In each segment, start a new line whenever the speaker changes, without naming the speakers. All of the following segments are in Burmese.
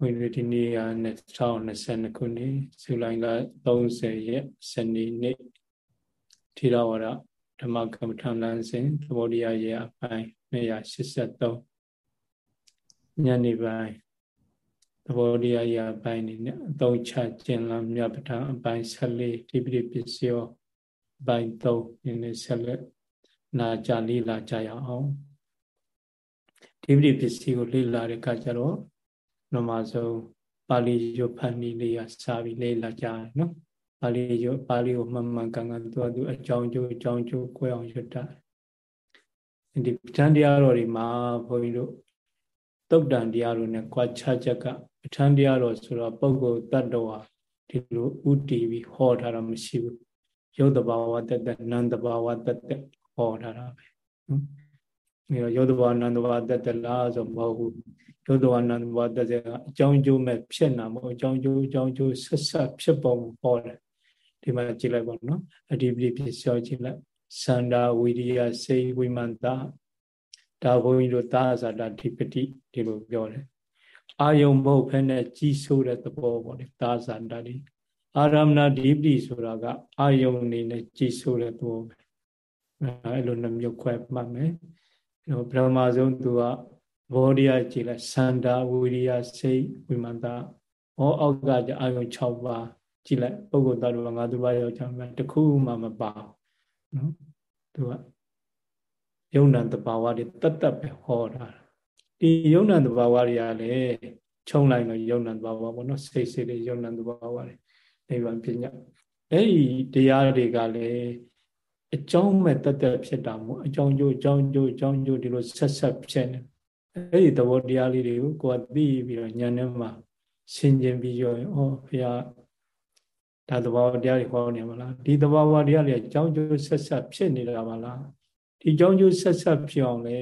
ဘုန်းကြီးဒီနေ့က2022ခုနှစ်ဇူလိုင်လ30ရက်စနေနေ့ထေရဝါဒဓမ္မကမ္မထာလမ်းစဉ်သဘောတရားရဲ့အပိုင်း283ညနေပိုင်းသဘောတရားရဲ့အပိုင်းနေနဲ့အသုံးချကျင်လမ်းမြတ်ပဋ္ဌာန်းအပိုင်း14ဒီပိပစ္စယောအပိုင်း3ဒီနေ့ဆက်လက်နာကြလိလာကြရအောင်ဒီပိပစ္စည်းကိုလေ့လာတဲ့အခါကျတော့ နမဆုံးပါဠိရွတ်ဖတ်နည်းလေးရစာပြီးလေ့လာကြရနော်ပါဠိရွတ်ပါဠိကိုမှန်မှန်ကန်ကန်သူ့အတူအကြောင်းကျိုးအကြောင်းကျိုးကိုအောင်ရွတ်တာဒီပဋ္ဌာန်းတရားတော်တွေမှာဘုန်းကြီးတို့တုတ်တန်တရားတို့ ਨੇ ကြွားချချက်ကပဋ္ဌာန်းတရားတော်ဆိုတော့ပုဂ္ဂိုလ်တ attva ဒီလိုဥတီပြီးဟောထားတာမရှိဘူးရုပ်တဘာဝတသက်နံတဘာဝတသက်ဟောထားတာပဲနော်ဒီရုပ်တဘာဝနံတဘာဝတသက်လားဆိုမဟုတ်ဘူး ဒုဒဝနန္တဘောတစေကအကြောင်းကျိုးမဲ့ဖြစ်နာမို့အကြောင်းကျိုးအကြောင်းကျိုးဆက်ဆက်ဖြစ်ပုံဟောတယ်ဒီမှာကြည့်လိုက်ပါနော်အဓိပတိဖြစ်စောကြည့်လိုက်သန္တာဝိရိယစေဝိမန္တဒါဘုန်းကြီးတို့သာဇာတာဓိပတိဒီလိုပြောတယ်အာယုံမဟုတ်ဖက်နဲ့ကြီးဆိုးတဲ့သဘောပေါ့လေသာဇာတာဒီအာရမဏဓိပတိဆိုတာကအာယုံနေနဲ့ကြီးဆိုးတဲ့သဘောပဲအဲ့လိုနှမျိုးခွဲမှတ်မယ်ပထမဆုံးသူက ဘောဓိယကြည်လိုက်စန္ဒဝိရိယစိတ်ဝိမန္တဟောအောက်ကကြအာယုံ6ပါးကြည်လိုက်ပုဂ္ဂိုလ်တော်တော်ငါသူပါယောက်ျားမှတခုမှမပါနော်သူကယုံနံတဘာဝတွေတတ်တတ်ပဲဟောတာဒီယုံနံတဘာဝတွေကလည်းခြုံလိုက်တော့ယုံနံတဘာဝပေါ့နော်စိတ်စိတ်တွေယုံနံတဘာဝတွေနိဗ္ဗာန်ပညာအဲ့ဒီတရားတွေကလည်းအကြောင်းမဲ့တတ်တတ်ဖြစ်တာမို့အကြောင်းကျိုးအကြောင်းကျိုးအကြောင်းကျိုးဒီလိုဆက်ဆက်ဖြစ်နေ အဲ့ဒီသဘောတရားလေးတွေကိုကိုယ်ကသိပြီးတော့ဉာဏ်နဲ့မှရှင်းကျင်ပြီးရောရင်ဩဘုရားဒါသဘောတရားတွေဟောနေမလားဒီသဘောတရားတွေအကြောင်းကျိုးဆက်ဆက်ဖြစ်နေတာပါလားဒီအကြောင်းကျိုးဆက်ဆက်ဖြစ်အောင်လေ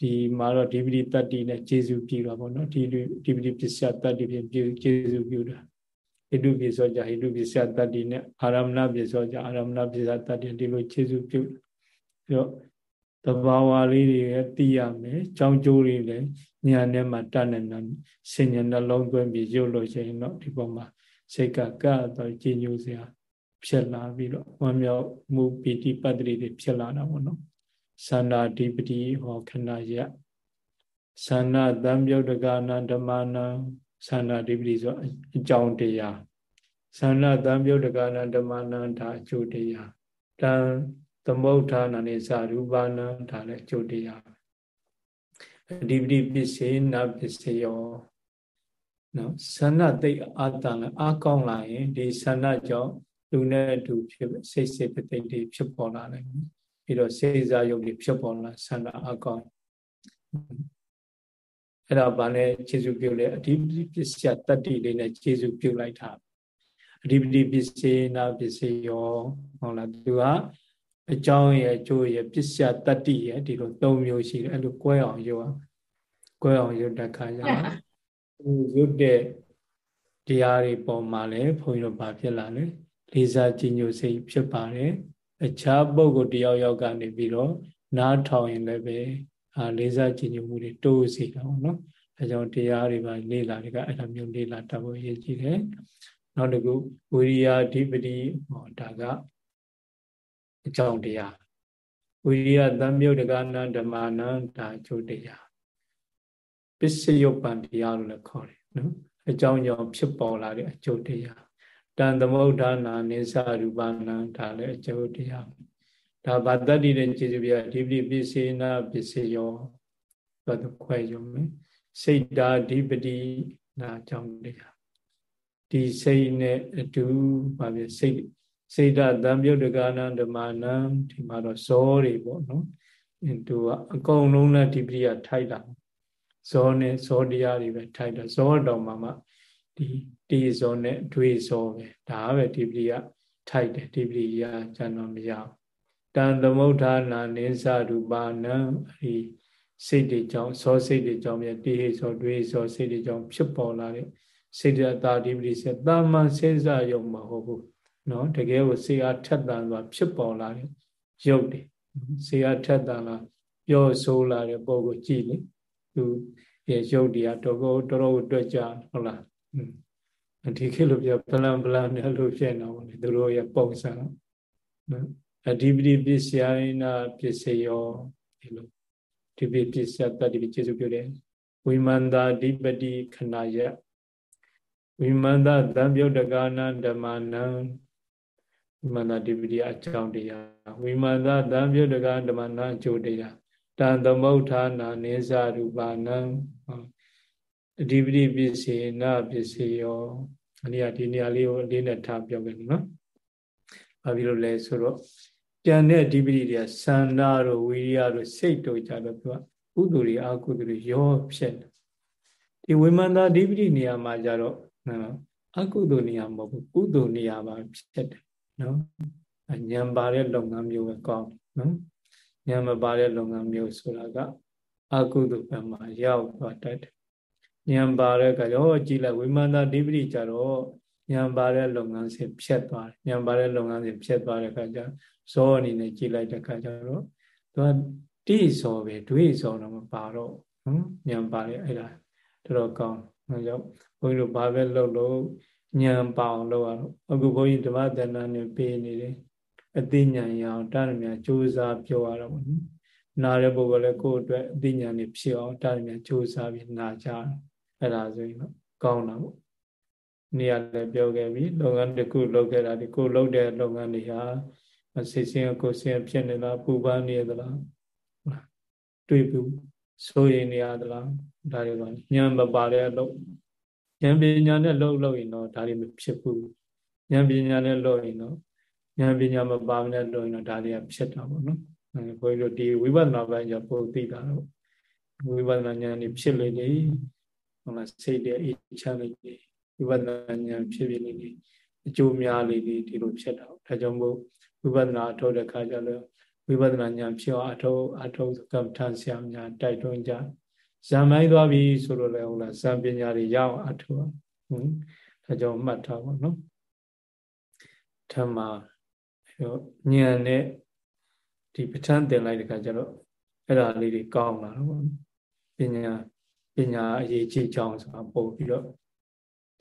ဒီမှာတော့ဒီပတိတတ္တိနဲ့ကျေစုပြုတာပေါ့နော်ဒီဒီပတိပစ္စယတတ္တိဖြင့်ပြုကျေစုပြုတာဟိတုပစ္စောကြဟိတုပစ္စယတတ္တိနဲ့အာရမဏပစ္စောကြအာရမဏပစ္စယတတ္တိဒီလိုကျေစုပြုပြီးတော့ တဘာဝလေးတွေသိရမယ်။ကြောင်းကျိုးတွေလည်းညာနဲ့မှတတ်နေတယ်။ဆင်ញံနှလုံးသွင်းပြီးရုပ်လို့ရှိရင်တော့ဒီပေါ်မှာစိတ်ကကပ်တော့ကြည်ညိုစရာဖြစ်လာပြီးတော့ဝမ်းမြောက်မှုပီတိပတ္တိတွေဖြစ်လာတာပေါ့နော်။သန္တာဓိပတိဟောခဏယသန္နာတံပြုတ်တကနာဓမ္မနာသန္တာဓိပတိဆိုအကြောင်းတရားသန္နာတံပြုတ်တကနာဓမ္မနာဒါအကျိုးတရားတံ သမုဋ္ဌာနာနေသရူပနာဒါလည်းအကျိုးတရားအဓိပတိပစ္စေနပစ္စယောနော်ဆန္ဒတိတ်အာတန်လည်းအာကောင်းလာရင်ဒီဆန္ဒကြောင့်လူနဲ့အတူဖြစ်စိတ်စိတ်ပသိတိဖြစ်ပေါ်လာနိုင်ပြီပြီးတော့စေစားယုတ်တွေဖြစ်ပေါ်လာဆန္ဒအာကောင်းအဲ့ဒါဘာနဲ့ခြေစုပြုလဲအဓိပတိပစ္စယတတ္တိလေးနဲ့ခြေစုပြုလိုက်တာအဓိပတိပစ္စေနာပစ္စယောဟုတ်လားသူက အကြောင်းရဲ့အကျိုးရဲ့ပစ္စယတတ္တိရဲ့ဒီလို၃မျိုးရှိတယ်အဲ့လိုကွဲအောင်ရုပ်အောင်ကွဲအောင်ရုပ်တဲ့ခါကျတော့ရုပ်တဲ့တရားတွေပေါ်မှာလည်းဘုန်းကြီးတို့ဗာဖြစ်လာတယ်လေးစားကြည်ညိုစိတ်ဖြစ်ပါတယ်အခြားပုဂ္ဂိုလ်တယောက်ယောက်ကနေပြီးတော့နားထောင်ရင်လည်းပဲအာလေးစားကြည်ညိုမှုတွေတိုးစေတာပေါ့နော်အဲကြောင့်တရားတွေပါလေ့လာတွေကအဲ့လိုမျိုးလေ့လာတတ်ဖို့ရည်ကြည်တယ်နောက်တစ်ခုဝိရိယအဓိပတိဟောဒါက အကြောင်းတရားဝိရိယသံမြုပ်တကနာဓမ္မနာဒါအကျိုးတရားပစ္စယုပ္ပံတရားလို့လည်းခေါ်တယ်နော်အကြောင်းကြောင့်ဖြစ်ပေါ်လာတဲ့အကျိုးတရားတန်သမုဋ္ဌာနာနိစ္စရူပနာဒါလည်းအကျိုးတရားဒါဗတ္တတိတဲ့ခြေစွပြအဓိပတိပစ္စေနာပစ္စယောဘတ်ခွဲရုံပဲစိတ်ဓာအဓိပတိနာအကြောင်းတရားဒီစိတ်နဲ့အတူဘာဖြစ်စိတ် စေတသံပြုတ်တကနာဓမ္မနံဒီမှာတော့ဇောတွေပေါ့နော်သူကအကုန်လုံးနဲ့ဒီပရိယထိုက်တာဇောနဲ့ဇောတရားတွေပဲထိုက်တာဇောတော်မှာမှဒီဒီဇောနဲ့အတွေ့ဇောပဲဒါပဲဒီပရိယထိုက်တယ်ဒီပရိယကျန်တော့မရဘူးတန်သမုဋ္ဌာနာနိသရူပနံအဲဒီစိတ်တွေကြောင့်ဇောစိတ်တွေကြောင့်မြတိဟိဇောတွေးဇောစိတ်တွေကြောင့်ဖြစ်ပေါ်လာတဲ့စေတသာဓိပတိစေတာမန်စေစယုံမဟုတ်ဘူး နော်တကယ်ကိုစေအားထက်သန်စွာဖြစ်ပေါ်လာတဲ့ရုပ်တွေစေအားထက်သန်လာပြောဆိုလာတဲ့ပုံကိုကြည့်လေသူရဲ့ရုပ်တရားတော်ကိုတော်တော်တွက်ကြဟုတ်လားဒီခေတ်လိုပြပလန်ပလန်နဲ့လို့ဖြစ်နေတော့လေသူတို့ရဲ့ပုံစံနော်အဓိပတိပစ္စယနာပစ္စယောဒီလိုဒီပိပစ္စယတတိပိကျေစုပြုတယ်ဝိမန္တာဓိပတိခဏယဝိမန္တသံယုတ်တကာနံဓမ္မနံ ဝိမန္တဓိပတိအကြောင်းတရားဝိမန္တသံယုတ်တကာဓမ္မနံအကျိုးတရားတန်သမုဋ္ဌာနာနေဇရူပနံအဓိပတိပစ္စေနပစ္စေယောအနည်းဒီနေရာလေးကိုအလေးနဲ့ထားပြောမယ်နော်။ဘာဖြစ်လို့လဲဆိုတော့ကြံတဲ့အဓိပတိတွေကသန္တာတို့ဝိရိယတို့စိတ်တို့ကြတော့သူကကုသိုလ်တွေအကုသိုလ်တွေရောဖြစ်တယ်။ဒီဝိမာန်တာအဓိပတိနေရာမှာကြတော့အကုသိုလ်နေရာမဟုတ်ဘူးကုသိုလ်နေရာမှာဖြစ်တယ် နော်။ညံပါတဲ့လုပ်ငန်းမျိုးပဲကောင်းနော်။ညံမပါတဲ့လုပ်ငန်းမျိုးဆိုတာကအကုသိုလ်ဘက်မှာရောက်သွားတတ်တယ်ဉာဏ်ပါတဲ့အခါကျတော့ကြည်လိုက်ဝိမာန်တာဓိပတိကြတော့ဉာဏ်ပါတဲ့လုပ်ငန်းစဉ်ဖြတ်သွားတယ်ဉာဏ်ပါတဲ့လုပ်ငန်းစဉ်ဖြတ်သွားတဲ့အခါကျဇောအနေနဲ့ကြည်လိုက်တဲ့အခါကျတော့သူကတိဇောပဲဒွေဇောတော့မပါတော့နော်ဉာဏ်ပါတဲ့အဲ့ဒါတော်တော်ကောင်းအဲကြောင့်ဘုန်းကြီးတို့ဘာပဲလုပ်လို့ ဉာဏ်ပါအောင်လုပ်ရတော့အခုဘုန်းကြီးဓမ္မတဏ္ဍာနဲ့ပေးနေတယ်အသိဉာဏ်ရအောင်တာရမြကြိုးစားပြောရတော့ဘူးနားတဲ့ပုဂ္ဂိုလ်လည်းကိုယ့်အတွက်အသိဉာဏ်နဲ့ဖြစ်အောင်တာရမြကြိုးစားပြီးနာကြတယ်အဲ့ဒါဆိုရင်တော့ကောင်းတာပေါ့နေရာလည်းပြောခဲ့ပြီလုပ်ငန်းတစ်ခုလုပ်ခဲ့တာဒီကိုလုပ်တဲ့လုပ်ငန်းတွေဟာစိတ်ဆင်းကိုယ်ဆင်းဖြစ်နေလားပူပန်နေသလားတွေ့ဘူးဆိုရင်နေရသလားဒါတွေပါဉာဏ်မပါတဲ့အလုပ် ဉာဏ်ပညာနဲ့လုပ်လို့ရင်တော့ဒါတွေမဖြစ်ဘူးဉာဏ်ပညာနဲ့လုပ်ရင်တော့ဉာဏ်ပညာမပါမနဲ့လုပ်ရင်တော့ဒါတွေကဖြစ်တာပေါ့နော်ဘုန်းကြီးတို့ဒီဝိပဿနာပိုင်းကျပို့သိတာတော့ဝိပဿနာဉာဏ်นี่ဖြစ်လေလေဟုတ်လားစိတ်တဲ့အေးချမ်းလေးတွေဝိပဿနာဉာဏ်ဖြစ်ဖြစ်လေးတွေအကျိုးများလေးတွေဒီလိုဖြစ်တာဒါကြောင့်မို့ဝိပဿနာအထောက်တဲ့ခါကျတော့ဝိပဿနာဉာဏ်ဖြစ်အောင်အထောက်အထောက်ကမ္မထဆရာများတိုက်တွန်းကြ ဇံမိုင်းသွားပြီဆိုတော့လေဟုတ်လားဇံပညာတွေရအောင်အထောက်ဟုတ်ဒါကြောင့်မှတ်ထားပါနော်ထမဉာဏ်နဲ့ဒီပဋ္ဌာန်းတင်လိုက်တဲ့ခါကျတော့အဲ့ဒါလေးတွေကောင်းလာတော့ပညာပညာအရေးကြီးကြောင်းဆိုတာပို့ပြီးတော့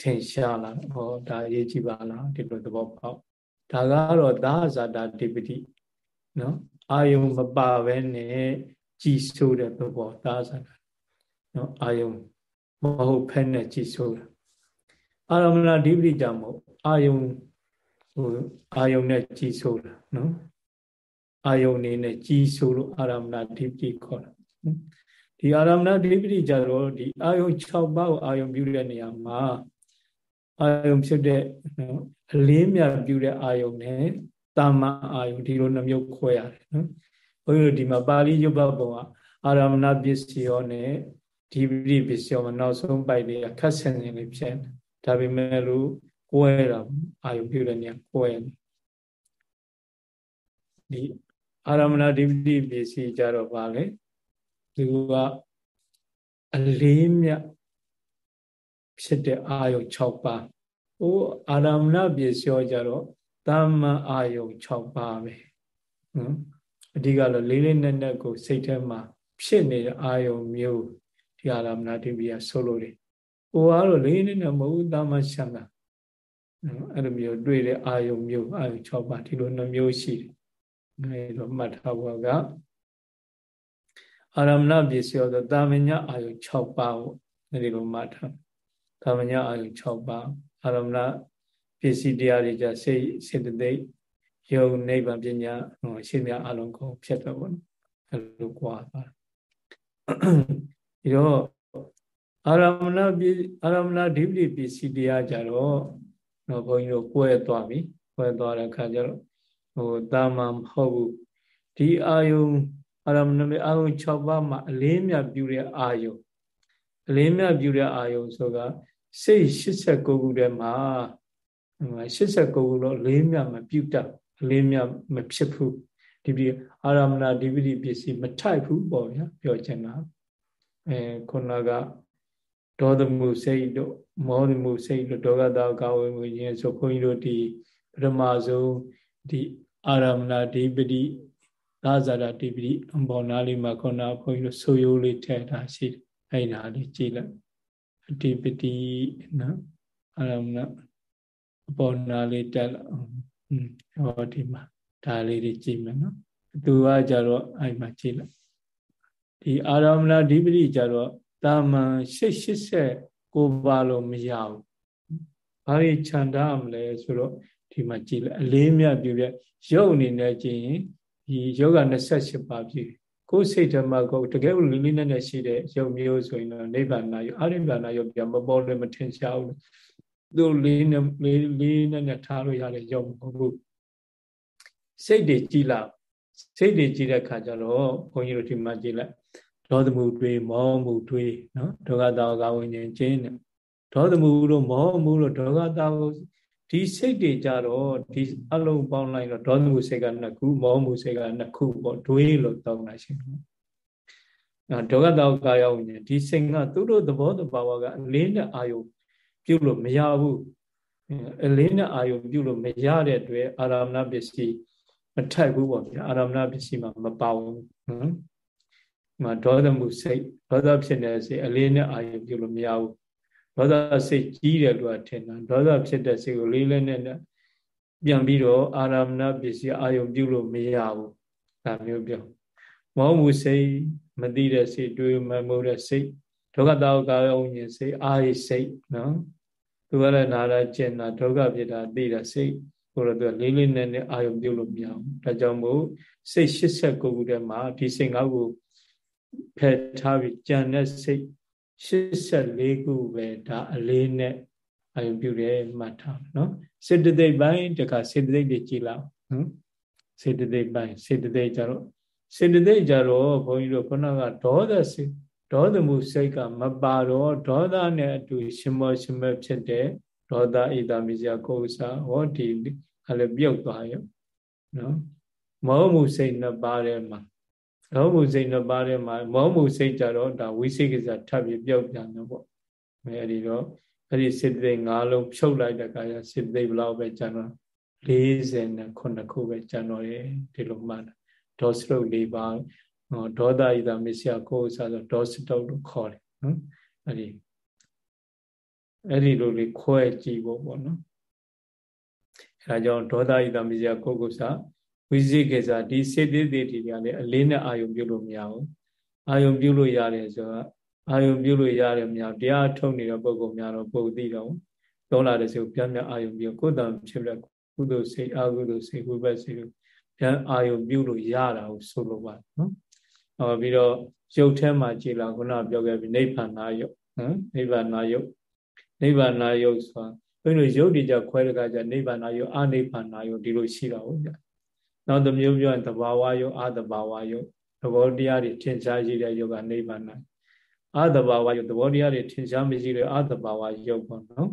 ထင်ရှားလာဟောဒါအရေးကြီးပါလားဒီလိုသဘောပေါက်ဒါကတော့သာဇာတာတိပတိနော်အာယုံမပါဘဲနဲ့ကြည်ဆိုးတဲ့သဘောသာဇာတာ နော်အာယုံမဟုတ်ဖက်နဲ့ကြည်ဆိုးတာအာရမဏဓိပတိကြမဟုတ်အာယုံဟိုအာယုံနဲ့ကြည်ဆိုးတာနော်အာယုံနေနဲ့ကြည်ဆိုးလို့အာရမဏဓိပတိခေါ်တာဒီအာရမဏဒိပတိကြတော့ဒီအာယုံ6ပါးကိုအာယုံပြုတဲ့နေရာမှာအာယုံဖြစ်တဲ့အလေးမြပြုတဲ့အာယုံနဲ့တာမန်အာယုံဒီလိုနှမျိုးခွဲရတယ်နော်ဘုန်းကြီးတို့ဒီမှာပါဠိရုပ်ဘပုံကအာရမဏပစ္စယောနဲ့ ဒီပတိပစ္စယောမှာနောက်ဆုံးပိုက်လေးခက်ဆင်နေလေးဖြစ်ဒါပေမဲ့လို့ကွဲတာအာယုံပြုတဲ့နေရာကွဲဒီအာရမဏဒီပတိပစ္စည်းကြတော့ဗာလေသူကအလေးမြတ်ဖြစ်တဲ့အာယုံ6ပါးဟိုအာရမဏပြေလျှောကြတော့တာမန်အာယုံ6ပါးပဲနော်အဓိကတော့လေးလေးနက်နက်ကိုစိတ်ထဲမှာဖြစ်နေတဲ့အာယုံမျိုး ဒီအာရမဏတိပိယဆိုလို့တယ်ဟိုကတော့လေးလေးနက်မဟုတ်တာမရှမ်းတာအဲ့လိုမျိုးတွေ့တဲ့အာယုံမျိုးအာယုံ6ပါးဒီလိုနှမျိုးရှိတယ်အဲတော့မှတ်ထားဖို့ကအာရမဏပစ္စယောဆိုတာမညအာယု6ပါးပေါ့ဒီလိုမှတ်ထားတာမညအာယု6ပါးအာရမဏပစ္စည်းတရားတွေကြစိတ်စေတသိက်ယုံနိဗ္ဗာန်ပညာဟိုရှင်းမြအလုံးကုန်ဖြစ်တော့ပေါ့အဲလိုကွာသွား ဒီတော့အာရမဏပအာရမဏဓိပတိပစ္စည်းတရားကြတော့တော့ဘုန်းကြီးတို့ကွဲသွားပြီကွဲသွားတဲ့အခါကျတော့ဟိုတာမန်မဟုတ်ဘူးဒီအာယုံအာရမဏမေအာယုံ6ပါးမှာအလေးမြတ်ပြုတဲ့အာယုံအလေးမြတ်ပြုတဲ့အာယုံဆိုတာစိတ်89ခုထဲမှာ89ခုလို့လေးမြတ်မပြုတ်တတ်အလေးမြတ်မဖြစ်ဘူးဒီပြီးအာရမဏဒီပတိပစ္စည်းမထိုက်ဘူးပေါ့ဗျာပြောချင်တာ အဲခုနကဒေါသမှုစိတ်တို့မောဟမှုစိတ်တို့ဒေါကတာကာဝေမှုခြင်းဆိုခွန်ကြီးတို့ဒီပထမဆုံးဒီအာရမဏဒီပတိသာဇာတာတိပိအဘောနာလေးမှာခုနဘုန်းကြီးတို့ဆိုရိုးလေးထည့်ထားရှိတယ်အဲ့ဒါလေးကြည့်လိုက်အတိပတိနော်အာရမဏအပေါ်နာလေးတက်လာဟောဒီမှာဒါလေးတွေကြည့်မယ်နော်သူကကြတော့အဲ့မှာကြည့်လိုက် ဒီအာရမဏဓိပတိကြတော့တာမန်889ပါလို့မရဘူးဘာလို့ခြံထားမလဲဆိုတော့ဒီမှာကြည့်လိုက်အလေးမြတ်ပြုတဲ့ရုပ်အနေနဲ့ကြည့်ရင်ဒီယောဂ28ပါပြည့်ကိုယ်စိတ်ဓမ္မကိုတကယ်လို့လေးလေးနက်နက်ရှိတဲ့ရုပ်မျိုးဆိုရင်တော့နိဗ္ဗာန်ယုတ်အရိဗ္ဗာန်ယုတ်ပြန်မပေါ်လည်းမထင်ရှားဘူးသူလေးနဲ့လေးလေးနက်နက်ထားလို့ရတဲ့ရုပ်မဟုတ်ဘူးစိတ်တွေကြည်လာစိတ်တွေကြည်တဲ့ခါကျတော့ဘုန်းကြီးတို့ဒီမှာကြည်လိုက် ဒေါသမှုတွေမောမှုတွေနော်ဒုက္ခတာကဝိညာဉ်ချင်းနဲ့ဒေါသမှုတို့မောမှုတို့ဒုက္ခတာကိုဒီစိတ်တွေကြတော့ဒီအလုံးပေါင်းလိုက်တော့ဒေါသမှုစိတ်ကနှစ်ခုမောမှုစိတ်ကနှစ်ခုပေါ့တွေးလို့တောင်းလိုက်ရှင်အဲဒုက္ခတာကာယဝိညာဉ်ဒီစိတ်ကသူတို့သဘောတဘာဝကအလေးနဲ့အာယုပြုလို့မရဘူးအလေးနဲ့အာယုပြုလို့မရတဲ့အတွက်အာရမဏပစ္စည်းမထိုက်ဘူးပေါ့ဗျာအာရမဏပစ္စည်းမှာမပါဘူးနော် မှာဒေါသမှုစိတ်ဒေါသဖြစ်နေတဲ့စိတ်အလေးနဲ့အာယုပြုလို့မရဘူးဒေါသစိတ်ကြီးတယ်လို့ထင်တာဒေါသဖြစ်တဲ့စိတ်ကိုလေးလေးနဲ့ပြန်ပြီးတော့အာရမဏပစ္စည်းအာယုပြုလို့မရဘူးဒါမျိုးပြောမောမှုစိတ်မသိတဲ့စိတ်တွေးမမှုတဲ့စိတ်ဒုက္ခတောကာယုံဉ္စိတ်အာရိစိတ်နော်သူကလည်းနာရကျင်တာဒုက္ခဖြစ်တာသိတာစိတ်ကိုတော့သူကလေးလေးနဲ့နဲ့အာယုပြုလို့မရဘူးဒါကြောင့်မို့စိတ်89ခုထဲမှာဒီစိတ်၅ခု ဖယ်ထားပြီးကြံတဲ့စိတ်84ခုပဲဒါအလေးနဲ့အာယုပြုတယ်မှတ်ထားနော်စေတသိက်ပိုင်းတခါစေတသိက်တွေကြည်လောက်နော်စေတသိက်ပိုင်းစေတသိက်ကြတော့စေတသိက်ကြတော့ဘုန်းကြီးတို့ခုနကဒေါသစိတ်ဒေါသမှုစိတ်ကမပါတော့ဒေါသနဲ့အတူရှင်မောရှင်မဲ့ဖြစ်တဲ့ဒေါသဣဒမိစရာကိုယ်စားဟောဒီအဲ့လိုပြုတ်သွားရောနော်မောမှုစိတ်နှစ်ပါးထဲမှာ မောမှုစိတ်နှစ်ပါးထဲမှာမောမှုစိတ်ကြတော့ဒါဝိသိကိစ္စထပ်ပြီးပြုတ်ပြန်တော့ပေါ့အဲဒီတော့အဲ့ဒီစေတသိက်၅လုံးဖြုတ်လိုက်တဲ့အခါကျစေတသိက်ဘယ်လောက်ပဲကျန်တော့49ခုပဲကျန်တော့တယ်ဒီလိုမှတ်ဒေါစရုပ်၄ပါးဒေါသဣဒမစ္စယကိုယ်စားဆိုဒေါစတုတ်လို့ခေါ်တယ်နော်အဲ့ဒီအဲ့ဒီလိုလေးခွဲကြည့်ဖို့ပေါ့နော်အဲဒါကြောင့်ဒေါသဣဒမစ္စယကိုယ်ကိုစား ဝိဇိကေစာဒီစေတေတေတီတွေကလည်းအလေးနဲ့အာယုံပြုလို့မရဘူးအာယုံပြုလို့ရတယ်ဆိုတော့အာယုံပြုလို့ရတယ်မရတရားထုတ်နေတဲ့ပုဂ္ဂိုလ်များတော့ပုံသိတော့တောလာတဲ့စိတ်ကိုပြန်ပြန်အာယုံပြုကိုယ်တံဖြစ်လက်ကုသိုလ်စိတ်အကုသိုလ်စိတ်ဝိပဿစိတ်ကိုပြန်အာယုံပြုလို့ရတာကိုဆိုလိုပါနော်ဟောပြီးတော့ရုပ်ထဲမှာကြည်လာခုနပြောခဲ့ပြီနိဗ္ဗာန်နာယုတ်နော်နိဗ္ဗာန်နာယုတ်နိဗ္ဗာန်နာယုတ်ဆိုတာဘယ်လိုရုပ်တွေကြခွဲတကကြနိဗ္ဗာန်နာယုတ်အနိဗ္ဗာန်နာယုတ်ဒီလိုရှိတာဟုတ်ဗျ နောက်တစ်မျိုးပြောရင်သဘာဝယုတ်အသဘာဝယုတ်သဘောတရားတွေထင်ရှားရှိတဲ့ယုတ်ကနိဗ္ဗာန်နာအသဘာဝယုတ်သဘောတရားတွေထင်ရှားမရှိတဲ့အသဘာဝယုတ်ပေါ့နော်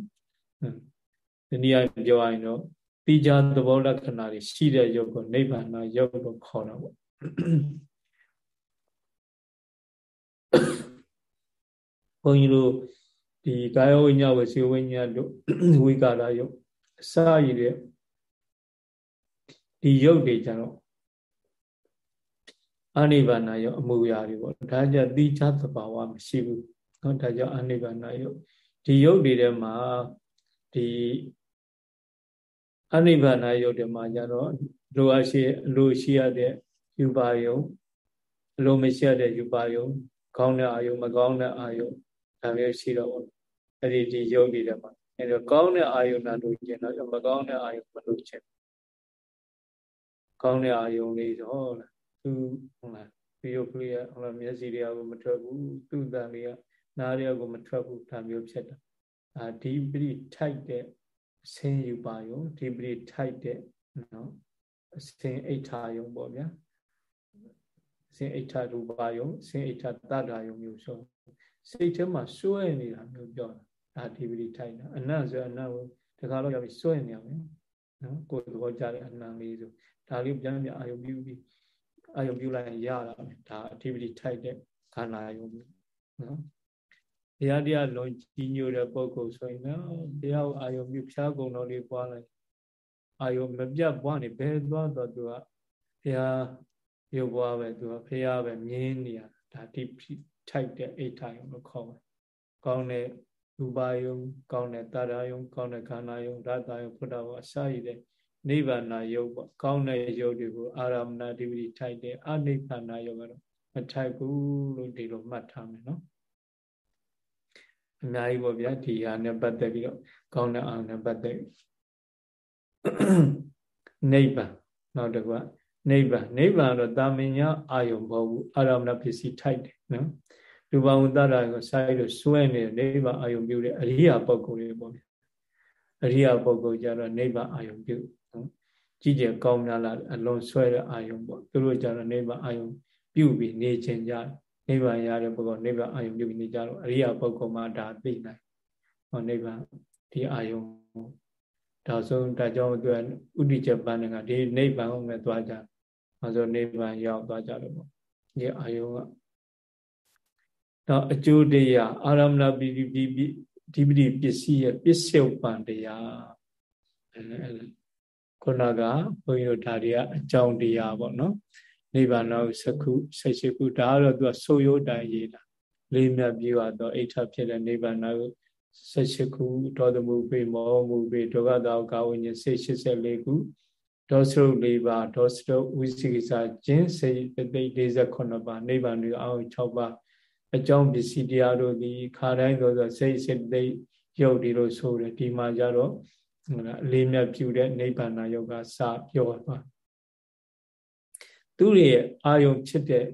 ဒီနည်းအားပြောရရင်တော့တိကျသဘောလက္ခဏာတွေရှိတဲ့ယုတ်ကိုနိဗ္ဗာန်နာယုတ်လို့ခေါ်တာပေါ့ဘုန်းကြီးတို့ဒီကာယဝိညာဉ်ဝစီဝိညာဉ်တို့ဝိကာရယုတ်အစာရည်တဲ့ ဒီယုတ်တွေကြတော့အနိဗ္ဗာန်ယုတ်အမှုရာတွေပေါ့ဒါကြတိချသဘာဝမရှိဘူးเนาะဒါကြောင့်အနိဗ္ဗာန်ယုတ်ဒီယုတ်တွေထဲမှာဒီအနိဗ္ဗာန်ယုတ်တွေမှာကြတော့လိုအပ်ရှိလိုရှိရတဲ့ယူပါယုတ်လိုမရှိရတဲ့ယူပါယုတ်ကောင်းတဲ့အာယုတ်မကောင်းတဲ့အာယုတ်ဒါမျိုးရှိတော့အဲ့ဒီဒီယုတ်တွေထဲမှာအဲ့တော့ကောင်းတဲ့အာယုတ်နာလို့ကျင်တော့မကောင်းတဲ့အာယုတ်မလို့ကျင် ကောင်းတဲ့အာယုံလေးတော့ဟုတ်လားသူဟုတ်လားဒီရုပ်ကလေးကဟုတ်လားမျက်စိတွေကမထွက်ဘူးသူ့တန်လေးကနားတွေကမထွက်ဘူးဒါမျိုးဖြစ်တာအာဒီပရိထိုက်တဲ့အစင်းယူပါယုံဒီပရိထိုက်တဲ့နော်အစင်းအိဋ္ဌာယုံပေါ့ဗျာအစင်းအိဋ္ဌာရူပါယုံအစင်းအိဋ္ဌာတတ္တာယုံမျိုးဆိုစိတ်ထဲမှာစွဲနေတာမျိုးပြောတာဒါဒီပရိထိုက်တာအနတ်ဆိုအနတ်ကိုတခါတော့ရောက်ပြီးစွဲနေရမယ်နော်ကိုယ်သဘောကြတဲ့အနံလေးဆို ဒါလေးပြန်ပြန်အာယုံပြုပြီးအာယုံပြုလိုက်ရတာပဲဒါအဓိပတိထိုက်တဲ့ခန္ဓာယုံနော်တရားတရားလွန်ကြီးညိုတဲ့ပုဂ္ဂိုလ်ဆိုရင်နော်တရားကိုအာယုံပြုဖြားကုန်တော်လေးပွားလိုက်အာယုံမပြတ်ပွားနေဘယ်သွားတော့သူကဘုရားရုပ်ပွားပဲသူကဘုရားပဲမြင်းနေရဒါဒီထိုက်တဲ့အိဋ္ဌာယုံလို့ခေါ်ပါတယ်ကောင်းတဲ့ရူပါယုံ ကောင်းတဲ့တာရာယုံ ကောင်းတဲ့ခန္ဓာယုံရတ္တယုံဖုဒ္ဓဘောအစရည်တဲ့ နိဗ္ဗာန်ယုတ်ပေါ့ကောင်းတဲ့ယုတ်တွေကိုအာရမဏဓိပတိထိုက်တယ်အနိဗ္ဗာန်ယုတ်ကတော့မထိုက်ဘူးလို့ဒီလိုမှတ်ထားမယ်နော်အများကြီးပေါ့ဗျာဒီဟာနဲ့ပတ်သက်ပြီးတော့ကောင်းတဲ့အာနဲ့ပတ်သက်နိဗ္ဗာန်နောက်တစ်ခုကနိဗ္ဗာန်နိဗ္ဗာန်တော့တာမင်ညာအာယုံမဟုတ်ဘူးအာရမဏပစ္စည်းထိုက်တယ်နော်လူပဝန္တရာကိုစိုက်လို့စွဲနေနိဗ္ဗာန်အာယုံပြုတဲ့အရိယာပုဂ္ဂိုလ်တွေပေါ့ဗျာ အရိယာပုဂ္ဂိုလ်ကြတော့နိဗ္ဗာန်အာယုံပြုနော်ကြည်ကြကောင်းများလားအလုံးဆွဲတဲ့အာယုံပေါ့သူတို့ကြတော့နိဗ္ဗာန်အာယုံပြုပြီးနေခြင်းကြနိဗ္ဗာန်ရတဲ့ပုဂ္ဂိုလ်နိဗ္ဗာန်အာယုံပြုပြီးနေကြတော့အရိယာပုဂ္ဂိုလ်မှဒါသိနိုင်ဟောနိဗ္ဗာန်ဒီအာယုံဒါဆုံးဒါကြောင့်သူကဥဒိချက်ပန်းကဒီနိဗ္ဗာန်ကိုပဲသွားကြအဲဆိုနိဗ္ဗာန်ရောက်သွားကြလို့ပေါ့ဒီအာယုံကတော့အကျိုးတရားအာရမဏပိပိပိ ဒီပတိပစ္စည်းရဲ့ပစ္စုပန်တရားခုနကဘုန်းကြီးတို့ဒါတွေကအကြောင်းတရားပေါ့နော်နိဗ္ဗာန်တော်စကုစိတ်ရှိခုဒါကတော့သူကဆိုရိုးတိုင်ရေးတာလေးမြတ်ပြီးတော့အိဋ္ဌဖြစ်တဲ့နိဗ္ဗာန်တော်ဆက်ရှိခုဒေါသမှုပေမောမှုပေဒုက္ခတောကာဝိညာဉ်စိတ်84ခုဒေါစရုပ်၄ပါးဒေါစရုပ်ဝိသိကိစ္စကျင်းစိတ်တသိ48ပါးနိဗ္ဗာန်တွေအောက်6ပါး အကြောင်းပစ္စည်းတရားတို့သည်ခါတိုင်းသောစိတ်စိတ်သိရုပ်ဒီလိုဆိုတယ်ဒီမှာကြတော့အလေးမြတ်ပြုတဲ့နိဗ္ဗာန်ယုတ်ကစပြောသွားသူရဲ့အာယုံဖြစ်တဲ့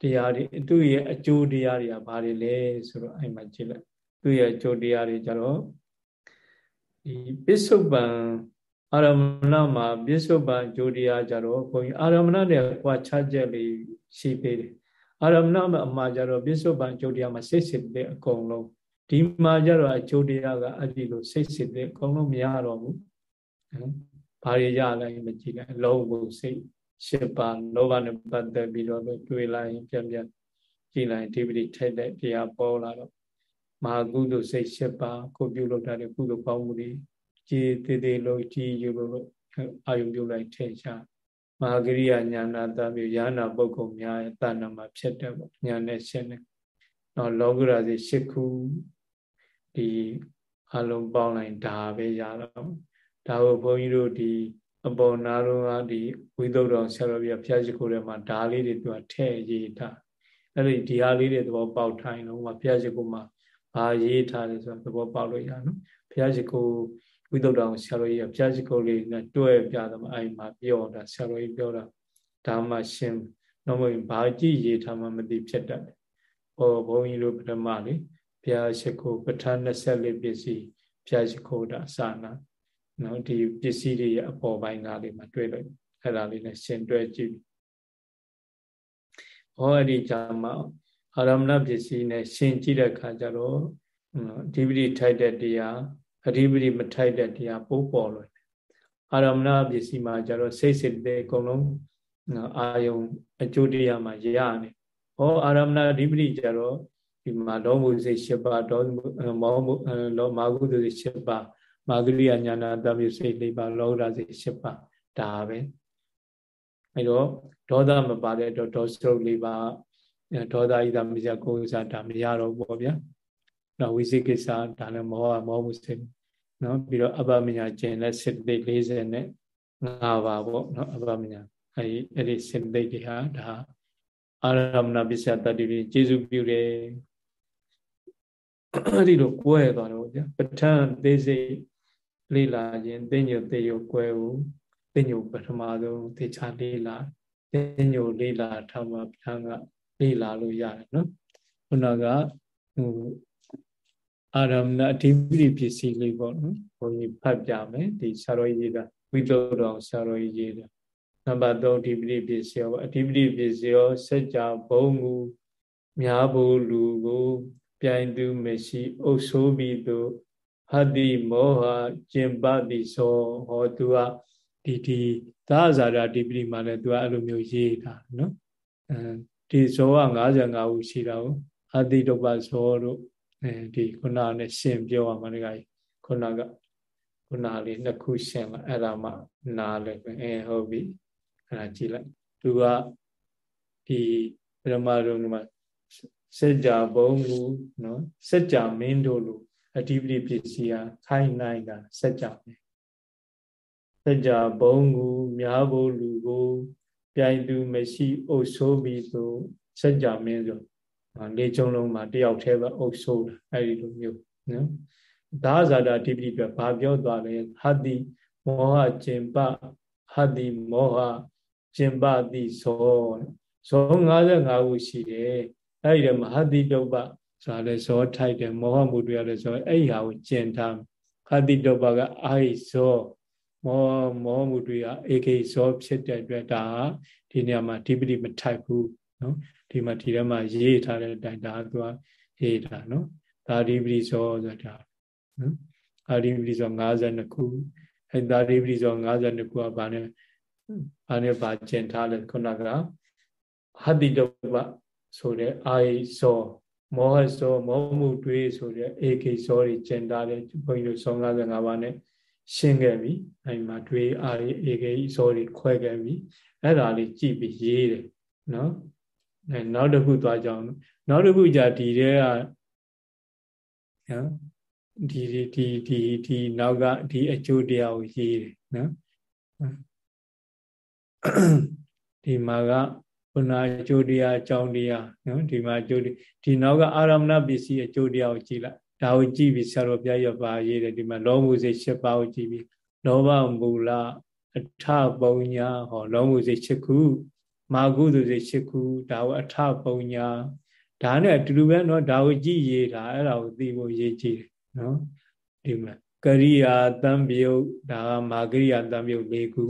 တရားတွေသူရဲ့အကျိုးတရားတွေကဘာတွေလဲဆိုတော့အဲ့မှာကြည့်လိုက်သူရဲ့အကျိုးတရားတွေကြတော့ဒီပစ္စုပန်အာရမဏမှာပစ္စုပန်အကျိုးတရားကြတော့ဘုန်းကြီးအာရမဏနဲ့ကွာခြားချက်လေးရှိသေးတယ် အာရမဏမှာအမှားကြတော့ပစ္စုပန်အကျိုးတရားမှာစိတ်စစ်တဲ့အကုန်လုံးဒီမှာကြတော့အကျိုးတရားကအဲ့ဒီလိုစိတ်စစ်တဲ့အကုန်လုံးမရတော့ဘူးဘာတွေရလိုက်မကြည့်လိုက်လုံးဖို့စိတ်ရှစ်ပါးလောဘနဲ့ပတ်သက်ပြီးတော့တွေ့လိုက်ရင်ပြန်ပြန်ကြည့်လိုက်ဒီပတိထိုက်တဲ့တရားပေါ်လာတော့မဟာကုသိုလ်စိတ်ရှစ်ပါးကိုပြုလုပ်တဲ့ကုသိုလ်ကောင်းမှုတွေကြည်သေးသေးလို့ကြည်ယူလို့အာယုပြုလိုက်ထင်ရှား မဟာကရိယာညာနာတမျိုးယာနာပုဂ္ဂိုလ်များရဲ့တာနာမှာဖြစ်တယ်ပေါ့ညာနဲ့ရှင်းတယ်နော်လောကုရာစီရှစ်ခုဒီအလုံးပေါင်းလိုက်ဒါပဲရတော့ဒါကိုဘုန်းကြီးတို့ဒီအပေါ်နာတော့ကဒီဝိသုဒ္ဓောဆရာတော်ပြဖျားရှိခိုးထဲမှာဓာလေးတွေသူကထဲ့ရေးထားအဲ့ဒီဒီဟာလေးတွေသဘောပေါက်ထိုင်တော့မှာဖျားရှိခိုးမှာဘာရေးထားလဲဆိုတော့သဘောပေါက်လို့ရနော်ဖျားရှိခိုး ဝိသုဒ္ဓောဆရာတော်ကြီးကဖျားရှိခိုးလေးနဲ့တွဲပြတယ်မှာအဲ့မှာပြောတာဆရာတော်ကြီးပြောတာဒါမှရှင်းတော့မဟုတ်ဘာကြည့်ရေးထားမှမသိဖြစ်တတ်တယ်ဟောဘုန်းကြီးတို့ပထမလေဖျားရှိခိုးပဋ္ဌာန်း24ပစ္စည်းဖျားရှိခိုးတာစာနာနော်ဒီပစ္စည်းတွေရဲ့အပေါ်ပိုင်းသားလေးမှာတွေ့လို့အဲ့ဒါလေးနဲ့ရှင်တွဲကြည့်ဟောအဲ့ဒီကြမှာအာရမဏပစ္စည်းနဲ့ရှင်ကြည့်တဲ့အခါကျတော့အဓိပတိထိုက်တဲ့တရား အဓိပတိမထိုက်တဲ့တရားပိုးပေါ်လို့အာရမဏပစ္စည်းမှာကျတော့စိတ်စိတ်တဲ့အကုန်လုံးအာယုံအကျိုးတရားမှာရနေဟောအာရမဏအဓိပတိကျတော့ဒီမှာလောမှုစိတ်၈ပါးဒေါမောမှုလောမာကုသိုလ်စိတ်၈ပါးမာဂရိယညာနာတမျိုးစိတ်၄ပါးလောကစိတ်၈ပါးဒါပဲအဲတော့ဒေါသမပါတဲ့တော့ဒေါစရုပ်၄ပါးဒေါသဣဒမစ္စကိုယ်စားဒါမရတော့ဘူးပေါ့ဗျာ နော်ဝိသိကိစ္စဒါလည်းမောဟမောမှုစိတ်နော်ပြီးတော့အပမညာကျင်လက်စိတ်သိ40နဲ့5ပါပေါ့နော်အပမညာအဲဒီအဲ့ဒီစိတ်သိတွေဟာဒါအာရမဏပစ္စယတတ္တိတွေကျေစုပြုတယ်အဲ့ဒီလိုကွဲသွားတော့ဗျာပဋ္ဌာန်းသေးစိတ်လေ့လာခြင်းသိညိုသေယိုကွဲကိုသိညိုပထမဆုံးသေချာလေ့လာသိညိုလေ့လာထားမှဘုရားကလေ့လာလို့ရတယ်နော်ခုနကဟို အာရမဏအဓိပတိပစ္စည်းလေးပေါ့နော်ဘုန်းကြီးဖတ်ပြမယ်ဒီဆရာတော်ကြီးကဝိသုဒ္ဓောဆရာတော်ကြီးရေးတာနံပါတ်3အဓိပတိပစ္စည်းရောအဓိပတိပစ္စည်းရောစัจ जा ဘုံမူများဖို့လူကိုပြိုင်သူမရှိအုပ်ဆိုးပြီးသူဟတိမောဟကျင်ပတိသောဟောသူကဒီဒီသာဇာတာဒီပရိမှာလည်းသူကအဲ့လိုမျိုးရေးတာနော်အဲဒီဇောက55ခုရှိတာကိုအတိတုပ္ပဇောတို့ အဲဒီခုနနဲ့ရှင်ပြောရမှာလေခုနကခုနလေးနှစ်ခုရှင်လာအဲ့ဒါမှနားလည်းပဲအဲဟုတ်ပြီအဲ့ဒါကြည့်လိုက်သူကဒီပရမရုံမှာ စัจ जा ဘုံကိုနော်စัจ जा မင်းတို့လိုအဓိပတိပစ္စည်းဟာခိုင်းနိုင်တာစัจ जा မင်းစัจ जा ဘုံကိုများဖို့လူကိုပြိုင်သူမရှိအုပ်ဆိုးပြီးဆိုစัจ जा မင်းဆို လေးချုံလုံးမှာတယောက်တည်းပဲအုပ်ဆိုးတာအဲ့ဒီလိုမျိုးနော်ဒါဇာတာအဓိပတိပြဘာပြောသွားလဲဟတ္တိမောဟကျင်ပဟတ္တိမောဟကျင်ပတိသောဇော55ခုရှိတယ်အဲ့ဒီမှာဟတ္တိတုပ္ပဆိုတာလဲဇောထိုက်တယ်မောဟမှုတွေလည်းဇောအဲ့ဒီဟာကိုကျင်ထားဟတ္တိတုပ္ပကအာဟိဇောမောမောမှုတွေကဧကိဇောဖြစ်တဲ့အတွက်ဒါဒီနေရာမှာဓိပတိမထိုက်ဘူးနော် ဒီမှာဒီထဲမှာရေးထားတဲ့အတိုင်းဒါသူကရေးထားနော်ဒါဓိပတိဇောဆိုတာနော်အာဓိပတိဇော52ခုအဲဒါဓိပတိဇော52ခုကဘာနဲ့ဘာနဲ့ဘာကျင်ထားလဲခုနကဟတ္တိတုပ္ပဆိုတဲ့အာယိဇောမောဟဇောမောမှုတွေးဆိုတဲ့ဧကိဇောတွေကျင်ထားတဲ့ဘုန်းကြီးတို့55ပါးနဲ့ရှင်းခဲ့ပြီအဲဒီမှာတွေးအာယိဧကိဇောတွေခွဲခဲ့ပြီအဲ့ဒါလေးကြည့်ပြီးရေးတယ်နော်အဲ နောက်တစ်ခုသွားကြအောင်နောက်တစ်ခုじゃဒီတဲ့ကနော်ဒီဒီဒီဒီဒီနောက်ကဒီအကျိုးတရားကိုရေးတယ်နော်ဒီမှာကခုနအကျိုးတရားအကြောင်းတရားနော်ဒီမှာအကျိုးဒီနောက်ကအာရမဏပစ္စည်းအကျိုးတရားကိုကြည့်လိုက်ဒါကိုကြည့်ပြီးဆရာတော်ဘုရားရပါရေးတယ်ဒီမှာလောမှုစိတ်၈ပါးကိုကြည့်ပြီးလောဘမူလအထပုံညာဟောလောမှုစိတ်၈ခု မာကုသိုလ်စိတ်၈ခုဒါကိုအထပုံညာဒါနဲ့အတူတူပဲเนาะဒါကိုကြည့်ရေးတာအဲ့ဒါကိုသိဖို့ရေးကြည့်တယ်နော်ဒီမှာကရိယာတံပြုတ်ဒါကမာကရိယာတံပြုတ်၄ခု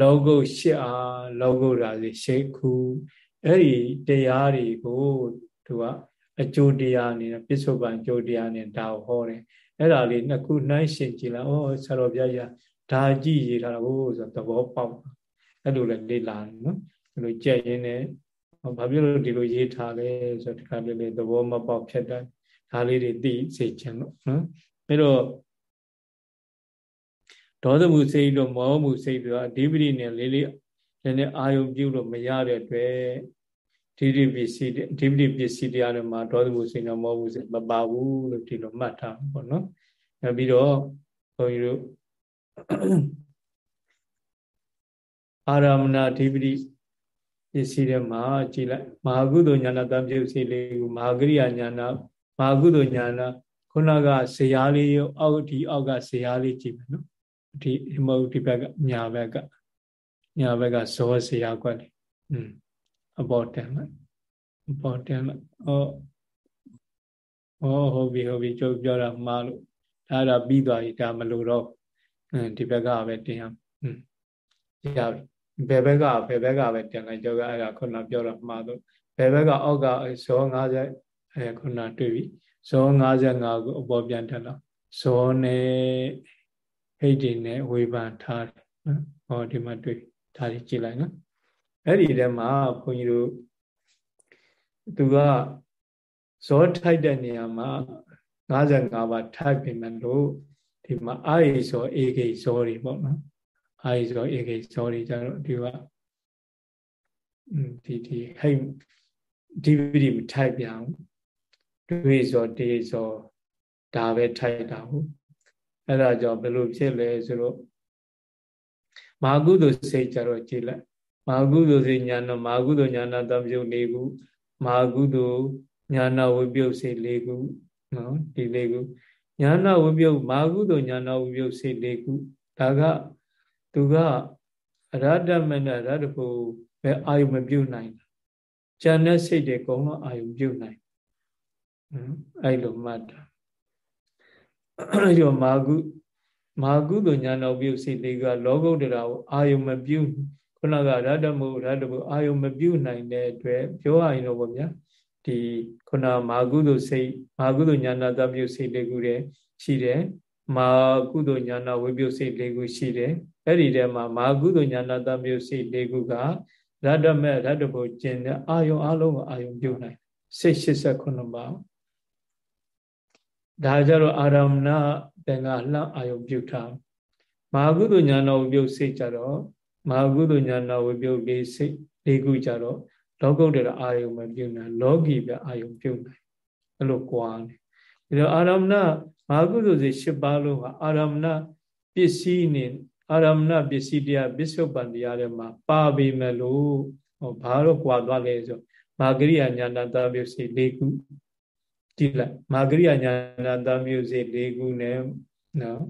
လောကုတ်၈အားလောကုတ်ဓာစီ၈ခုအဲ့ဒီတရားတွေကိုသူကအကျိုးတရားအနေနဲ့ပစ္စုပန်အကျိုးတရားနဲ့ဒါကိုဟောတယ်အဲ့ဒါလေးနှစ်ခုနှိုင်းရှင်ကြည့်လိုက်ဩဆရာတော်ဘုရားကြီးဒါကြည့်ရတာဟိုဆိုသဘောပေါက် အဲ့လိုလည်းလေ့လာတယ်နော်အဲ့လိုကြက်ရင်းနဲ့ဘာဖြစ်လို့ဒီလိုရေးထားလဲဆိုတော့ဒီခါလေးလေးသဘောမပေါက်ဖြစ်တယ်ဒါလေးတွေသိစေချင်လို့နော်အဲတော့ဒေါသမှုစိတ်လို့မောမှုစိတ်တို့အဓိပတိနဲ့လေးလေးလည်းနဲ့အာယုံပြုလို့မရတဲ့အတွက်ဒီဒီပစ္စည်းအဓိပတိပစ္စည်းတရားတွေမှာဒေါသမှုစိတ်နဲ့မောမှုစိတ်မပါဘူးလို့ဒီလိုမှတ်ထားပါတော့နောက်ပြီးတော့ဘုန်းကြီးတို့ အာရမဏအဓိပတိပစ္စည်းတွေမှာကြည်လိုက်မဟာကုသိုလ်ဉာဏတံပြုတ်စီလေးကိုမဟာကရိယာဉာဏမာကုသိုလ်ညာနာခုနကဇရာလေးရောအောက်ဒီအောက်ကဇရာလေးကြည့်မယ်နော်ဒီမဟုတ်ဒီဘက်ကညာဘက်ကညာဘက်ကဇောဇရာကွက်လေးอืมအပေါ်တန်လိုက်အပေါ်တန်လိုက်ဩဩဟုတ်ပြီဟုတ်ပြီကျုပ်ပြောတာမှားလို့ဒါတော့ပြီးသွားပြီဒါမလို့တော့ဒီဘက်ကပဲတင်ရอืมရပြီ ဘယ်ဘက်ကဘယ်ဘက်ကပဲတင်လိုက်ကျုပ်ကအဲ့ဒါခုနပြောတာမှားလို့ဘယ်ဘက်ကအောက်ကဇော50အဲခုနတွေ့ပြီဇော55ကိုအပေါ်ပြန်တက်လာဇောနဲ့ဟိတ်တွေနဲ့ဝေဖန်ထားတယ်နော်ဟောဒီမှာတွေ့ဒါလေးကြည့်လိုက်နော်အဲ့ဒီထဲမှာဘုန်းကြီးတို့သူကဇောထိုက်တဲ့နေရာမှာ55ပါထိုက်ပြင်မဲ့လို့ဒီမှာအာရိဇောဧကိဇောတွေပေါ့နော် အာရိဇောဧကိဇောတွေကြတော့ဒီကဒီဒီဟိတ်ဒီဗီဒီမထိုက်ပြန်ဘူးတွေးစောတေးစောဒါပဲထိုက်တာဟုတ်အဲ့ဒါကြောင့်ဘယ်လိုဖြစ်လဲဆိုတော့မာကုသိုလ်စိတ်ကြတော့ကြည်လိုက်မာကုသိုလ်စိတ်ညာနာမာကုသိုလ်ညာနာတံပြုတ်၄ခုမာကုသိုလ်ညာနာဝိပြုတ်စိတ်၄ခုနော်ဒီ၄ခုညာနာဝိပြုတ်မာကုသိုလ်ညာနာဝိပြုတ်စိတ်၄ခုဒါက သူကအရဟတမနဲ့ရတ္တဖို့ပဲအာယုမပြုတ်နိုင်တာဉာဏ်နဲ့စိတ်တွေအကုန်လုံးအာယုပြုတ်နိုင်အဲ့လိုမှတ်တာအဲ့တော့မာကုမာကုသိုလ်ညာတော်ပြုစိတ်လေးကလောကုတ္တရာကိုအာယုံမပြုခုနကရတ္တမုရတ္တဘုအာယုံမပြုနိုင်တဲ့အတွက်ပြောရရင်တော့ဗောဗျာဒီခုနမာကုသိုလ်စိတ်မာကုသိုလ်ညာနာတပြုစိတ်လေးခုတည်းရှိတယ် မာကုသိုလ်ညာနာဝိပြုစိတ်လေးခုရှိတယ်အဲ့ဒီထဲမှာမာကုသိုလ်ညာနာတပြုစိတ်လေးခုကရတ္တမဲ့ရတ္တဘုကျင်တဲ့အာယုံအလုံးကိုအာယုံပြုနိုင်စိတ်89ပါးဒါကြတော့အာရမဏတန်ခါလှအာယုပြုထားမဟာကုသိုလ်ညာနာဝိပြုစိတ်ကြတော့မဟာကုသိုလ်ညာနာဝိပြုလေးစိတ်လေးခုကြတော့လောကုတ္တရာအာယုံမပြုတ်နိုင်လောကီပဲအာယုံပြုတ်နိုင်အဲ့လိုကွာနေဒီတော့အာရမဏ ဘာကုသိုလ်စိတ်၈ပါးလုံးဟာအာရမဏပစ္စည်းနေအာရမဏပစ္စည်းတရားပစ္စုပန်တရားတွေမှာပါပေမဲ့လို့ဟောဘာတော့ကွာသွားလဲဆိုမာဂရိယညာဏတမျိုးစိတ်၄ခုကြည့်လိုက်မာဂရိယညာဏတမျိုးစိတ်၄ခုနဲ့နော်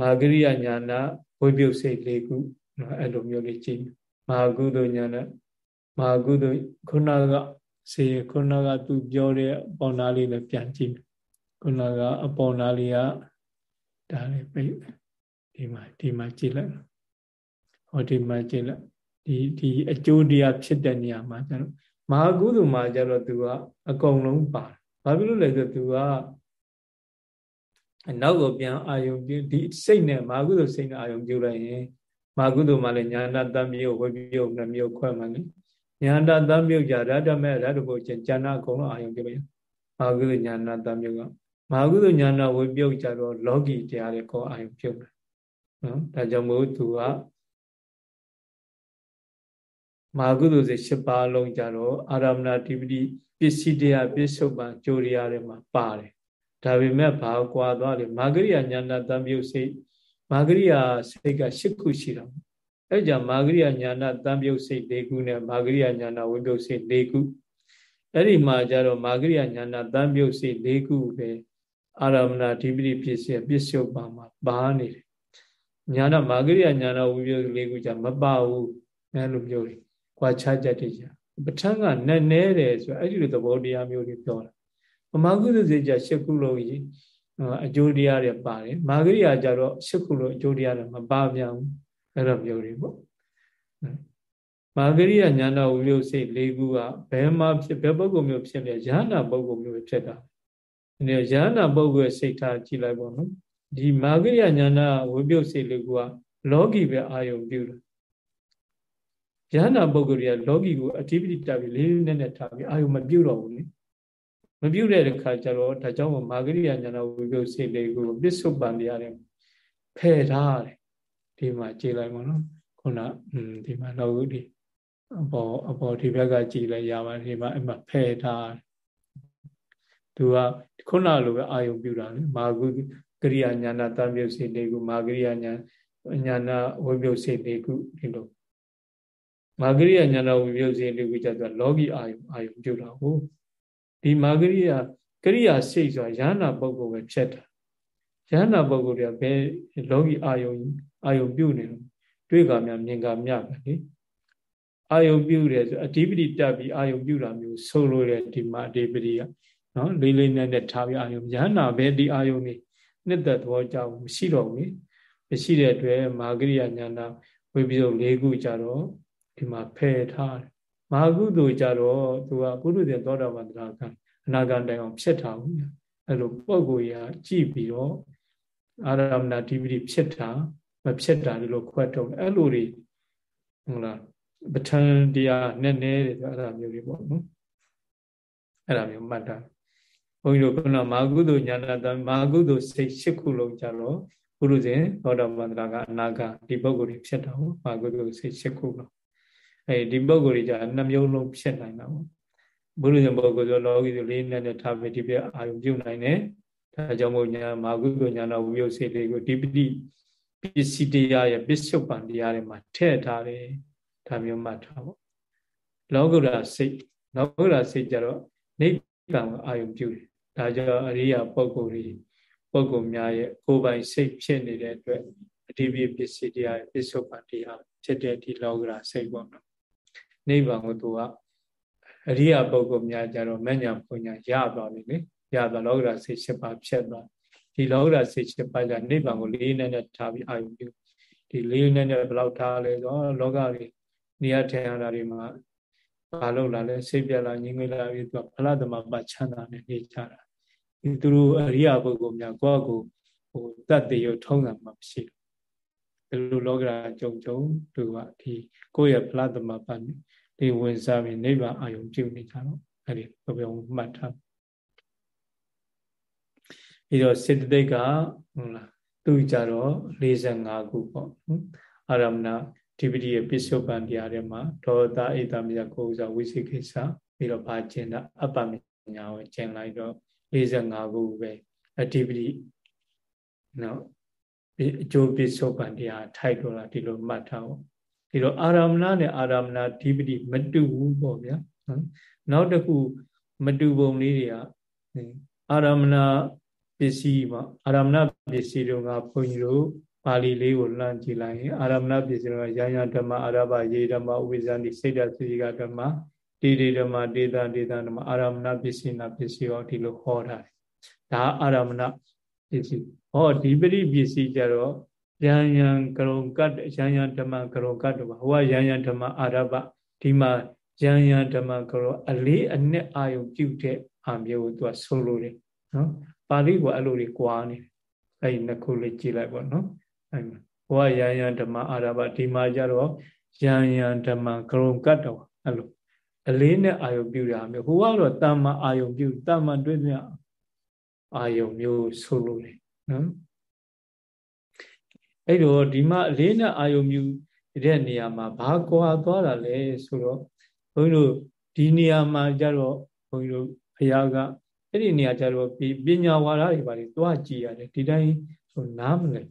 မာဂရိယညာဏဝိပယုစိတ်၄ခုနော်အဲ့လိုမျိုးလေးကြည့်မာကုသိုလ်ညာဏမာကုသိုလ်ခုနကစေခုနကသူပြောတဲ့အပေါ်နာလေးလည်းပြန်ကြည့် ခုနကအပေါ်နာလေးကဒါလေးပြဒီမှာဒီမှာကြည့်လိုက်ဟောဒီမှာကြည့်လိုက်ဒီဒီအကျိုးတရားဖြစ်တဲ့နေရာမှာကျတော့မဟာကုသိုလ်မှာကျတော့သူကအကုန်လုံးပါတယ်ဘာဖြစ်လို့လဲဆိုသူကအနောက်ကိုပြန်အာယုံပြုဒီစိတ်နဲ့မဟာကုသိုလ်စိတ်နဲ့အာယုံပြုလိုက်ရင်မဟာကုသိုလ်မှာလည်းညာဏတမျိုးဝိပယုတ်နှမျိုးခွဲမှလည်းညာဏတမျိုးကြရတ္တမဲ့ရတ္တဘုချင်းဉာဏအကုန်လုံးအာယုံပြုလိုက်မဟာကုသိုလ်ညာဏတမျိုးက မဟာကုသိုလ်ညာဏဝိပယုတ်ကြတော့လောကီတရားတွေကိုအာယုံပြုတယ်နော်ဒါကြောင့်မို့သူကမဟာကုသိုလ်စိတ်၈ပါးလုံးကြတော့အာရမဏတိပတိပစ္စည်းတရားပစ္စုပန်ကြိုရိယာတွေမှာပါတယ်ဒါပေမဲ့ဘာကွာသွားလဲမာဂရိယညာဏတံပြုတ်စိတ်မာဂရိယစိတ်က၈ခုရှိတော့အဲ့ကြမာဂရိယညာဏတံပြုတ်စိတ်၄ခုနဲ့မာဂရိယညာဏဝိပုတ်စိတ်၄ခုအဲ့ဒီမှာကြတော့မာဂရိယညာဏတံပြုတ်စိတ်၄ခုပဲ အာရမဏဓိပတိဖြစ်စေပစ္စုပန်မှာပါနေတယ်ညာဏမာဂရိယညာဏဝိပုတ်၄ခုကြမပါဘူးအဲ့လိုမျိုးတွေကွာခြားချက်တွေကြပဋ္ဌာန်းကနက်နဲတယ်ဆိုအဲ့ဒီလိုသဘောတရားမျိုးတွေပြောတာပမာကုသစေကြရှစ်ခုလုံးကြီးအကျိုးတရားတွေပါတယ်မာဂရိယာကြတော့ရှစ်ခုလုံးအကျိုးတရားတွေမပါပြန်ဘူးအဲ့လိုမျိုးတွေပေါ့မာဂရိယာညာနာဝိယုစိတ်၄ခုကဘယ်မှာဖြစ်ဘယ်ပုဂ္ဂိုလ်မျိုးဖြစ်လဲယဟနာပုဂ္ဂိုလ်မျိုးဖြစ်တာ ဒီယဟနာပုဂ္ဂိုလ်စိတ်ထားကြည့်လိုက်ပေါ့နော်ဒီမာဂရိယာညာနာဝိယုစိတ်၄ခုကလောကီပဲအာယုံပြုတယ်ယဟနာပုဂ္ဂိုလ်တွေကလောကီကိုအဓိပတိတက်ပြီးလေးလေးနက်နက်ထားပြီးအာယုံမပြုတ်တော့ဘူးလေမပြုတ်တဲ့အခါကျတော့ဒါကြောင့်မာဂရိယညာနာဝိပုစိတ်လေးကိုပစ္စုပန်တရားတွေဖယ်ထားတယ်ဒီမှာကြည်လိုက်ပါနော်ခုနอืมဒီမှာလောကုဒီအပေါ်အပေါ်ဒီဘက်ကကြည်လိုက်ရပါဒီမှာအမှဖယ်ထားသူက ခုနလိုပဲအာယုံပြုတာလေမာဂုကရိယာညာနာတံမြုပ်စိတ်လေးကိုမာဂရိယာညာညာနာဝိပုစိတ်လေးကိုဒီလိုမာဂရိယညာတော်ဝိပယုတ်စေလေးကိုကြတော့လောကီအာယုအာယုပြုတာဟုတ်ဒီမာဂရိယကရိယာစိတ်ဆိုတာယန္နာပုဂ္ဂိုလ်ပဲဖြစ်တာယန္နာပုဂ္ဂိုလ်တွေကဘယ်လောကီအာယုအာယုပြုနေလို့တွေ့ကများမြင်ကမြပဲလေအာယုပြုတယ်ဆိုအဓိပတိတက်ပြီးအာယုပြုတာမျိုးဆိုလိုတယ်ဒီမှာအဓိပတိက နော်လေးလေးနက်နက်ထားပြီးအာယုယန္နာပဲဒီအာယုနေနှစ်သက်သဘောကြောင့်မရှိတော့ဘူးမရှိတဲ့အတွက်မာဂရိယညာနာဝိပယုတ်၄ခုကြတော့ဒီမှာဖယ်ထားတယ်မဟာကုသိုလ်ကြတော့သူကပုရုဇဉ်သောတာပန်တရားကအနာဂတ်တိုင်အောင်ဖြစ်ထားဘူးအဲ့လိုပုံကိုရကြည့်ပြီးတော့အာရမဏဓိပတိဖြစ်တာမဖြစ်တာလို့ခွဲထုတ်အဲ့လိုတွေဟုတ်လားပဋ္ဌာန်းတရားနဲ့နဲတယ်ဆိုအဲ့ဒါမျိုးတွေပေါ့နော်အဲ့ဒါမျိုးမှတ်တာ ဘုန်းကြီးတို့ခုနမာကုသိုလ်ညာနာတမာကုသိုလ်စိတ်၈ခုလုံးကြတော့ပုရုဇဉ်သောတာပန်တရားကအနာဂတ်ဒီပုံကိုယ်ဖြစ်တာဟုတ်မာကုသိုလ်စိတ်၈ခုလုံးအဲဒီပုဂ္ဂိုလ်တွေじゃနှမျိုးလုံးဖြစ်နိုင်တာပေါ့ဘုရားပုဂ္ဂိုလ်ဆိုလောကီဆိုလေးနဲ့နဲ့ထားပြီးဒီပြအာယုပြုနိုင်တယ်ဒါကြောင့်မို့ညာမာကုသိုလ်ညာတော်ဝိယုစေလေးကိုဒီပတိပစ္စည်းတရားရဲ့ပစ္စုပန်တရားတွေမှာထည့်ထားတယ်ဒါမျိုးမှတ်ထားပေါ့လောကုတ္တစိတ်လောကုတ္တစိတ်ကြတော့နိဗ္ဗာန်ကိုအာယုပြုတယ်ဒါကြောင့်အရိယာပုဂ္ဂိုလ်တွေပုဂ္ဂိုလ်များရဲ့ကိုယ်ပိုင်စိတ်ဖြစ်နေတဲ့အတွက်အတိပိပစ္စည်းတရားရဲ့ပစ္စုပန်တရားဖြစ်တဲ့ဒီလောကုတ္တစိတ်ပေါ့နော်နိဗ္ဗာန်ကိုသူကအရိယာပုဂ္ဂိုလ်များကြတော့မညာပညာရသွားပြီလေရသွားလောကရာစိတ်7ပါးဖြတ်သွားဒီလောကရာစိတ်7ပါးကနိဗ္ဗာန်ကိုလေးနဲ့နဲ့ထားပြီးအာရုံပြုဒီလေးနဲ့နဲ့ဘယ်လောက်ထားလဲဆိုတော့လောကကြီးနေရာထိုင်ရတာတွေမှာ ဘာလို့လာလဲစိတ်ပြလာငြင်းငွေလာပြီးသူကဖလားသမပချမ်းသာနဲ့နေကြတာဒီသူတို့အရိယာပုဂ္ဂိုလ်များကိုယ့်ကိုဟိုတတ်တည်ရထုံးတာမှမရှိဘူးဒီလိုလောကရာကြုံကြုံသူကဒီကိုယ့်ရဲ့ဖလားသမပဒီဝင်စားပြီးနိဗ္ဗာန်အာယုံပြုနေကြတော့အဲ့ဒီဘယ်ဘုံမှတ်ထားပြီးတော့စေတသိက်ကဟုတ်လားသူကြတော့45ခုပေါ့အာရမဏ ဒီပတိရဲ့ပစ္စုပန်တရားတွေမှာဒေါသအိတမယကိုဥစွာဝိသိကိစ္စပြီးတော့ဘာကျင်တာအပ္ပမညာကိုကျင်လိုက်တော့45ခုပဲအဓိပတိနော်အကျိုးပစ္စုပန်တရားထိုက်တော့လားဒီလိုမှတ်ထားဖို့ဒီတော့အာရမဏနဲ့အာရမဏဓိပတိမတူဘူးပေါ့ဗျာနော်နောက်တစ်ခုမတူပုံလေးတွေကအာရမဏပစ္စည်းပေါ့အာရမဏပစ္စည်းတို့ကဘုန်းကြီးတို့ ပါဠိလေးကိုလှမ်းကြည့်လိုက်ရင်အာရမဏပစ္စည်းတို့ကယယဓမ္မအာရဘယေဓမ္မဥပ္ပဇန္တိစိတ်တသိကဓမ္မတေတေဓမ္မတေတတေတဓမ္မအာရမဏပစ္စည်းနာပစ္စည်းရောဒီလိုဟောတာဒါအာရမဏပစ္စည်းဟောဒီပရိပစ္စည်းကြတော့ယံယံကရုံကတ်ယံယံဓမ္မကရုံကတ်တော့ဟိုကယံယံဓမ္မအာရဘဒီမှာယံယံဓမ္မကရုံအလေးအနက်အာယုပြုတဲ့အာမျိုးကိုသူကဆိုလိုတယ်နော်ပါဠိကအဲ့လိုတွေကွာနေတယ်အဲ့ဒီနှစ်ခုလေးကြည့်လိုက်ပေါ့နော် အဲ့မှာဟိုကယံယံဓမ္မအာရဘဒီမှာကြတော့ယံယံဓမ္မကရုံကတ်တော့အဲ့လိုအလေးနဲ့အာယုပြုတာမျိုးဟိုကတော့တမ္မာအာယုပြုတမ္မာတွေ့မြအာယုမျိုးဆိုလိုတယ်နော်အဲ့တော့ဒီမှာအလေးနဲ့အာယုမြူတဲ့နေရာမှာဘာကွာသွားတာလဲဆိုတော့ဘုန်းကြီးတို့ဒီနေရာမှာကြတော့ဘုန်းကြီးတို့ဘုရားကအဲ့ဒီနေရာကြတော့ပညာဝါဒတွေပါလေသွားကြည့်ရတယ်ဒီတိုင်းဆိုနားမလဲ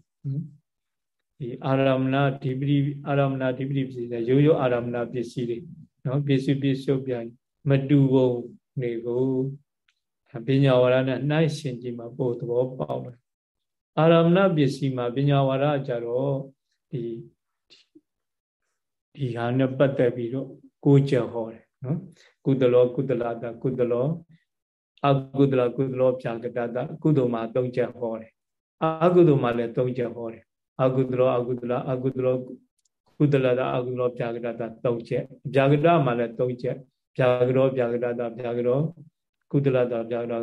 ဒီအာရမဏဒီပတိအာရမဏဒီပတိပစ္စည်းတွေရိုးရိုးအာရမဏပစ္စည်းတွေနော်ပစ္စည်းပစ္စည်းပြန်မတူပုံတွေကိုပညာဝါဒနဲ့နှိုင်းရှင်ကြည့်မှာပို့သဘောပေါက်တယ်အာရမဏပစ္စည်းမှာပညာဝါဒကြတော့ဒီဒီဟာနဲ့ပတ်သက်ပြီးတော့ကိုကြဟောတယ်နော်ကုသလောကုသလတာကုသလောအကုသလကုသလောဖြာကတတကုသိုလ်မှာ၃ချက်ဟောတယ်အကုသိုလ်မှာလည်း၃ချက်ဟောတယ် အကုသလောအကုသလအကုသလောကုသလတာအကုသလောဖြာကတတ၃ချက်ဖြာကတမှာလည်း၃ချက်ဖြာကရောဖြာကတတဖြာကရောကုသလတာဖြာကရော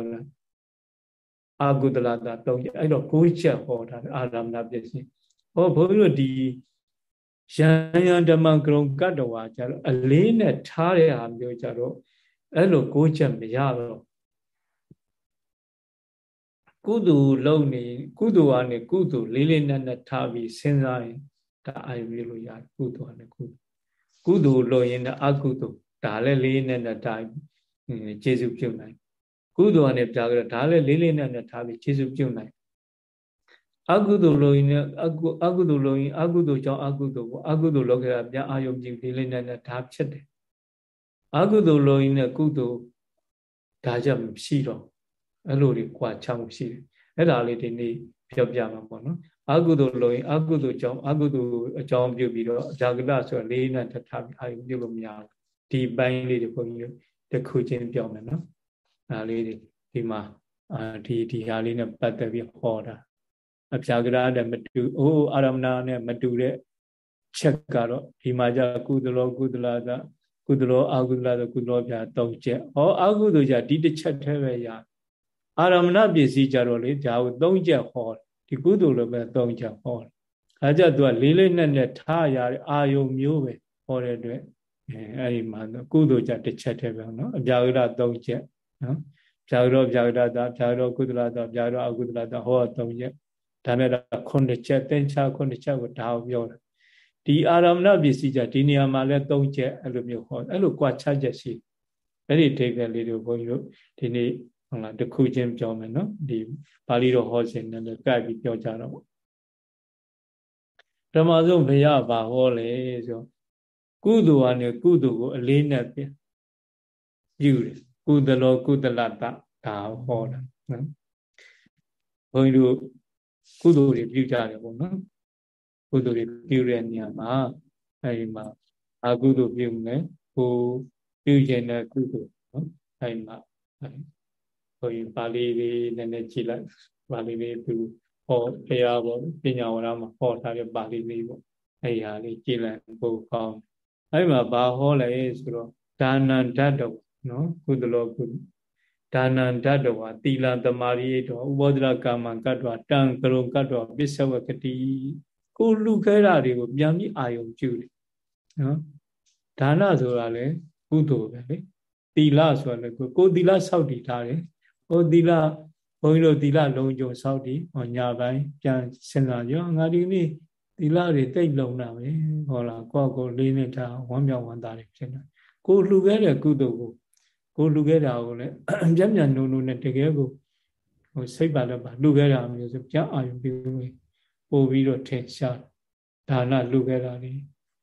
အာဂုတလတာ၃ချက်အဲ့တော့၉ချက်ဟောတာအာရမဏပစ္စည်းဟောဘုန်းကြီးတို့ဒီယံယံဓမ္မကရုံကတ္တဝါကြတော့အလေးနဲ့ထားတဲ့ဟာမျိုးကြတော့အဲ့လို၉ချက်မရတော့ ကုသိုလ်လုပ်နေကုသိုလ်ကနေကုသိုလ်လေးလေးနက်နက်ထားပြီးစဉ်းစားရင်ဒါအာရုံပြုလို့ရတယ်ကုသိုလ်ကနေကုသိုလ်ကုသိုလ်လုပ်ရင်အကုသိုလ်ဒါလည်းလေးနက်နက်ထားကျေစုပြုနိုင်ကုသိုလ်ကနေပြကြတော့ဒါလည်းလေးလေးနက်နက်ထားပြီးခြေစုပြုတ်နိုင်အကုသိုလ်လို့ရင်အကုအကုသိုလ်လို့ရင်အကုသိုလ်ကြောင့်အကုသိုလ်ကိုအကုသိုလ်လုပ်ခဲ့တာပြန်အာယုံပြုလေးလေးနက်နက်ဒါဖြစ်တယ်အကုသိုလ်လို့ရင်နဲ့ကုသိုလ်ဒါကြောင့်မရှိတော့ အဲ့လိုတွေကွာချောင်းရှိတယ်အဲ့ဒါလေးဒီနေ့ပြောပြမှာပေါ့နော်အကုသိုလ်လို့ရင်အကုသိုလ်ကြောင့်အကုသိုလ်အကြောင်းပြုပြီးတော့အကြာကလဆိုလေးနဲ့ထားပြီးအာယုံပြုလို့မရဘူးဒီပိုင်းလေးတွေဘုန်းကြီးတို့တစ်ခုချင်းပြောမယ်နော်ဒါလေးတွေဒီမှာအာဒီဒီဟာလေးနဲ့ပတ်သက်ပြီးဟောတာအပြာကရာနဲ့မတူအိုးအာရမဏနဲ့မတူတဲ့ချက်ကတော့ဒီမှာじゃကုသလောကုသလာသကုသလောအာကုသလာသကုသလောပြ၃ချက်ဟောအာကုသကြဒီတစ်ချက်တည်းပဲရ အာရမဏပစ္စည်းကြတော့လေဒါကိုသုံးချက်ဟောဒီကုသိုလ်လိုပဲသုံးချက်ဟောအဲကြသူကလေးလေးနက်နက်ထားရတဲ့အာယုံမျိုးပဲဟောတဲ့အတွက်အဲအဲ့ဒီမှာကုသိုလ်ကြတစ်ချက်တည်းပဲနော်အပြာဝိရသုံးချက်နော်ပြာဝိရပြာဝိရတာပြာဝိရကုသလတာပြာဝိရအကုသလတာဟောသုံးချက်ဒါနဲ့တော့ခုနှစ်ချက်သင်္ချာခုနှစ်ချက်ကိုဒါကိုပြောတာဒီအာရမဏပစ္စည်းကြဒီနေရာမှာလဲသုံးချက်အဲ့လိုမျိုးဟောအဲ့လိုကြွားချချက်ရှိအဲ့ဒီထိပ်ကလေးတွေကိုဘုန်းကြီးတို့ဒီနေ့ ဟုတ်လားတစ်ခုချင်းပြောမယ်နော်ဒီပါဠိတော်ဟောစဉ်နဲ့လည်းကပ်ပြီးပြောကြတော့ပေါ့ဓမ္မဆုံးဘုရားဘာဟောလဲဆိုကုသိုလ်ကနေကုသိုလ်ကိုအလေးနဲ့ပြပြုတယ်ကုသလောကုသလတဒါဟောတာနော်ဘုန်းကြီးတို့ကုသိုလ်တွေပြုကြတယ်ပေါ့နော်ကုသိုလ်တွေပြုတဲ့နေရာမှာအဲဒီမှာအကုသိုလ်ပြုမယ်ဟိုပြုခြင်းတဲ့ကုသိုလ်နော်အဲဒီမှာဘု န်းကြီးပါဠိလေးနည်းနည်းကြည့်လိုက်ပါဠိလေးသူဟောတရားပေါ့ပညာဝရမှာဟောထားတဲ့ပါဠိလေးပေါ့အဲဒီဟာလေးကြည့်လိုက်ပို့ကောင်းအဲဒီမှာဘာဟောလဲဆိုတော့ဒါနန္တတော်နော်ကုသလောကုဒါနန္တတဝသီလသမာရိယတောဥပောဒရကာမကတ္တဝတံကရုံကတ္တဝပစ္စဝကတိကိုလူခဲတာတွေကိုပြန်ပြီးအာယုံကျူတယ်နော်ဒါနဆိုတာလေကုသိုလ်ပဲလေသီလဆိုတာလေကိုသီလစောက်တည်ထားတယ် ဟိုသီလဘုန်းကြီးတို့သီလလုံးကြုံစောက်တည်ဟောညာပိုင်းပြန်စဉ်းစားကြငါဒီနေ့သီလတွေတိတ်လုံတာပဲဟောလားကိုယ့်ကိုလေးနဲ့ထားဝမ်းမြောက်ဝမ်းသာတွေဖြစ်နေကိုလှူခဲ့တဲ့ကုသိုလ်ကိုကိုလှူခဲ့တာကိုလည်းပြင်းပြနုံနုံနဲ့တကယ်ကိုဟိုစိတ်ပါလည်းပါလှူခဲ့တာမျိုးဆိုပြန်အာရုံပြုလို့ပို့ပြီးတော့ထင်ရှားဒါနလှူခဲ့တာလေ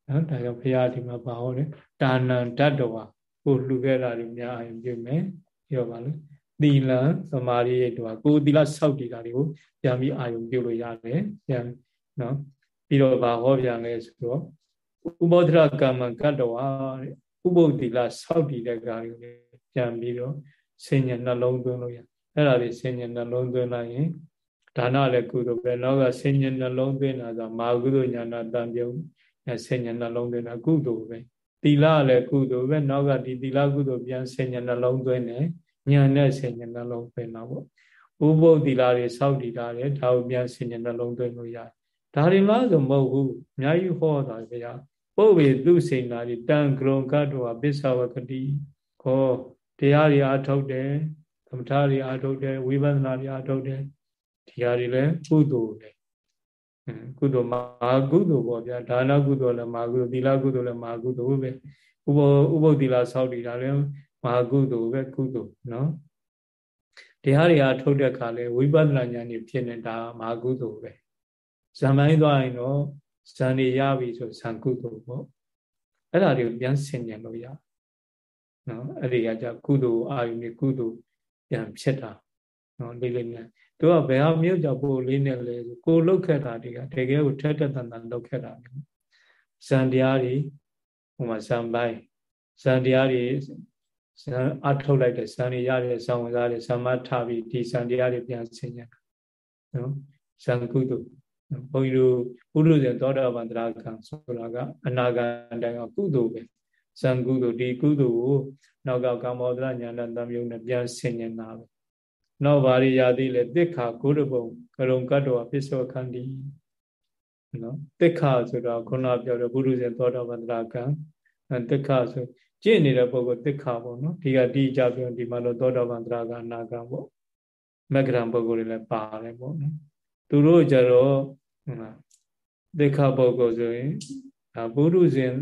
နော်ဒါကြောင့်ဘုရားဒီမှာပါဟောတယ်ဒါနံတတ္တဝါကိုလှူခဲ့တာတွေများအာရုံပြုမယ်ပြောပါလို့ သီလံသမာဓိရဲ့တူကိုသီလစောက်တည်တာတွေကိုပြန်ပြီးအာရုံပြုလို့ရတယ်ပြန်နော်ပြီးတော့ဗာဟောပြန်လဲဆိုတော့ဥပောဒရကမ္မကတ္တဝါတဲ့ဥပုပ်သီလစောက်တည်တဲ့ကားတွေကိုပြန်ပြီးတော့ဆင်ញနှလုံးသွင်းလို့ရအဲ့ဒါလေးဆင်ញနှလုံးသွင်းလိုက်ရင်ဒါနလည်းကုသိုလ်ပဲနောက်ကဆင်ញနှလုံးသွင်းတာဆိုမာကုသိုလ်ညာနာတံပြုံးဆင်ញနှလုံးသွင်းတာကုသိုလ်ပဲသီလလည်းကုသိုလ်ပဲနောက်ကဒီသီလကုသိုလ်ပြန်ဆင်ញနှလုံးသွင်းတယ် ညာနဲ့ဆင်ញနှလုံးသွင်းတာပေါ့ဥပုပ်သီလတွေစောက်တည်တာလေဒါကိုပြန်ဆင်ញနှလုံးသွင်းလို့ရတယ်ဒါတွေလားဆိုမဟုတ်ဘူးအများကြီးဟောတာဗျာပုပ်ဝေသူစိန်နာတွေတန်ကရုံကတ္တဝပစ္ဆဝကတိခောတရားတွေအားထုတ်တယ်သမထတွေအားထုတ်တယ်ဝိပဿနာတွေအားထုတ်တယ်ဒီဟာတွေလည်းကုသိုလ်ပဲကုသိုလ်မဟာကုသိုလ်ပေါ့ဗျာဒါနကုသိုလ်လည်းမဟာကုသိုလ်သီလကုသိုလ်လည်းမဟာကုသိုလ်ပဲဥပဥပုသ္တိလဆောက်တည်တာလည်း မဟာကုသိုလ်ပဲကုသိုလ်နော်တရားတွေအားထုတ်တဲ့အခါလဲဝိပဿနာဉာဏ်ကြီးဖြစ်နေတာမဟာကုသိုလ်ပဲဇံပိုင်းသွားရင်တော့ဇံနေရပြီဆိုဇံကုသိုလ်ပေါ့အဲ့ဒါတွေကိုပြန်ဆင်ញံလို့ရနော်အဲ့ဒီကကြကုသိုလ်အာယုန်ကုသိုလ်ပြန်ဖြစ်တာနော်လေးလေးနဲ့သူကဘယ်ဟာမျိုးကြောင့်ပို့လေးနဲ့လဲဆိုကိုလုတ်ခက်တာတွေကတကယ်ကိုထက်တက်တန်တန်လုတ်ခက်တာမျိုးဇံတရားတွေဟိုမှာဇံပိုင်းဇံတရားတွေဇံ အထုတ်လိုက်တဲ့ဇံတွေရတဲ့ဇံဝင်စားတဲ့ဇံမထားပြီးဒီဇံတရားတွေပြန်ဆင်ញံနော်ဇံကုသိုလ်ဘုန်းကြီးတို့ပုရုဇဉ်သောတာပန်တရာကံဆိုတာကအနာဂတ်တိုင်ကကုသိုလ်ပဲဇံကုသိုလ်ဒီကုသိုလ်ကိုနောက်ကကာမောဒရညာဏတံမြုံနဲ့ပြန်ဆင်ញင်တာပဲနောက်ဘာရိယာတိလဲတိခါကုရဘုံကရုံကတ္တဝပစ္စောခန္တီနော်တိခါဆိုတော့ခုနပြောတဲ့ပုရုဇဉ်သောတာပန်တရာကံတိခါဆို ကျင့်နေတဲ့ပုဂ္ဂိုလ်တိခါပေါ့နော်ဒီကဒီကြပြောဒီမှာတော့သောတာပန်တရာကအနာကံပေါ့မဂ္ဂရံပုဂ္ဂိုလ်တွေလည်းပါတယ်ပေါ့နော်သူတို့ကြတော့ဟုတ်လားဒိဋ္ဌပုဂ္ဂိုလ်ဆိုရင်ဒါဘုရုဇဉ်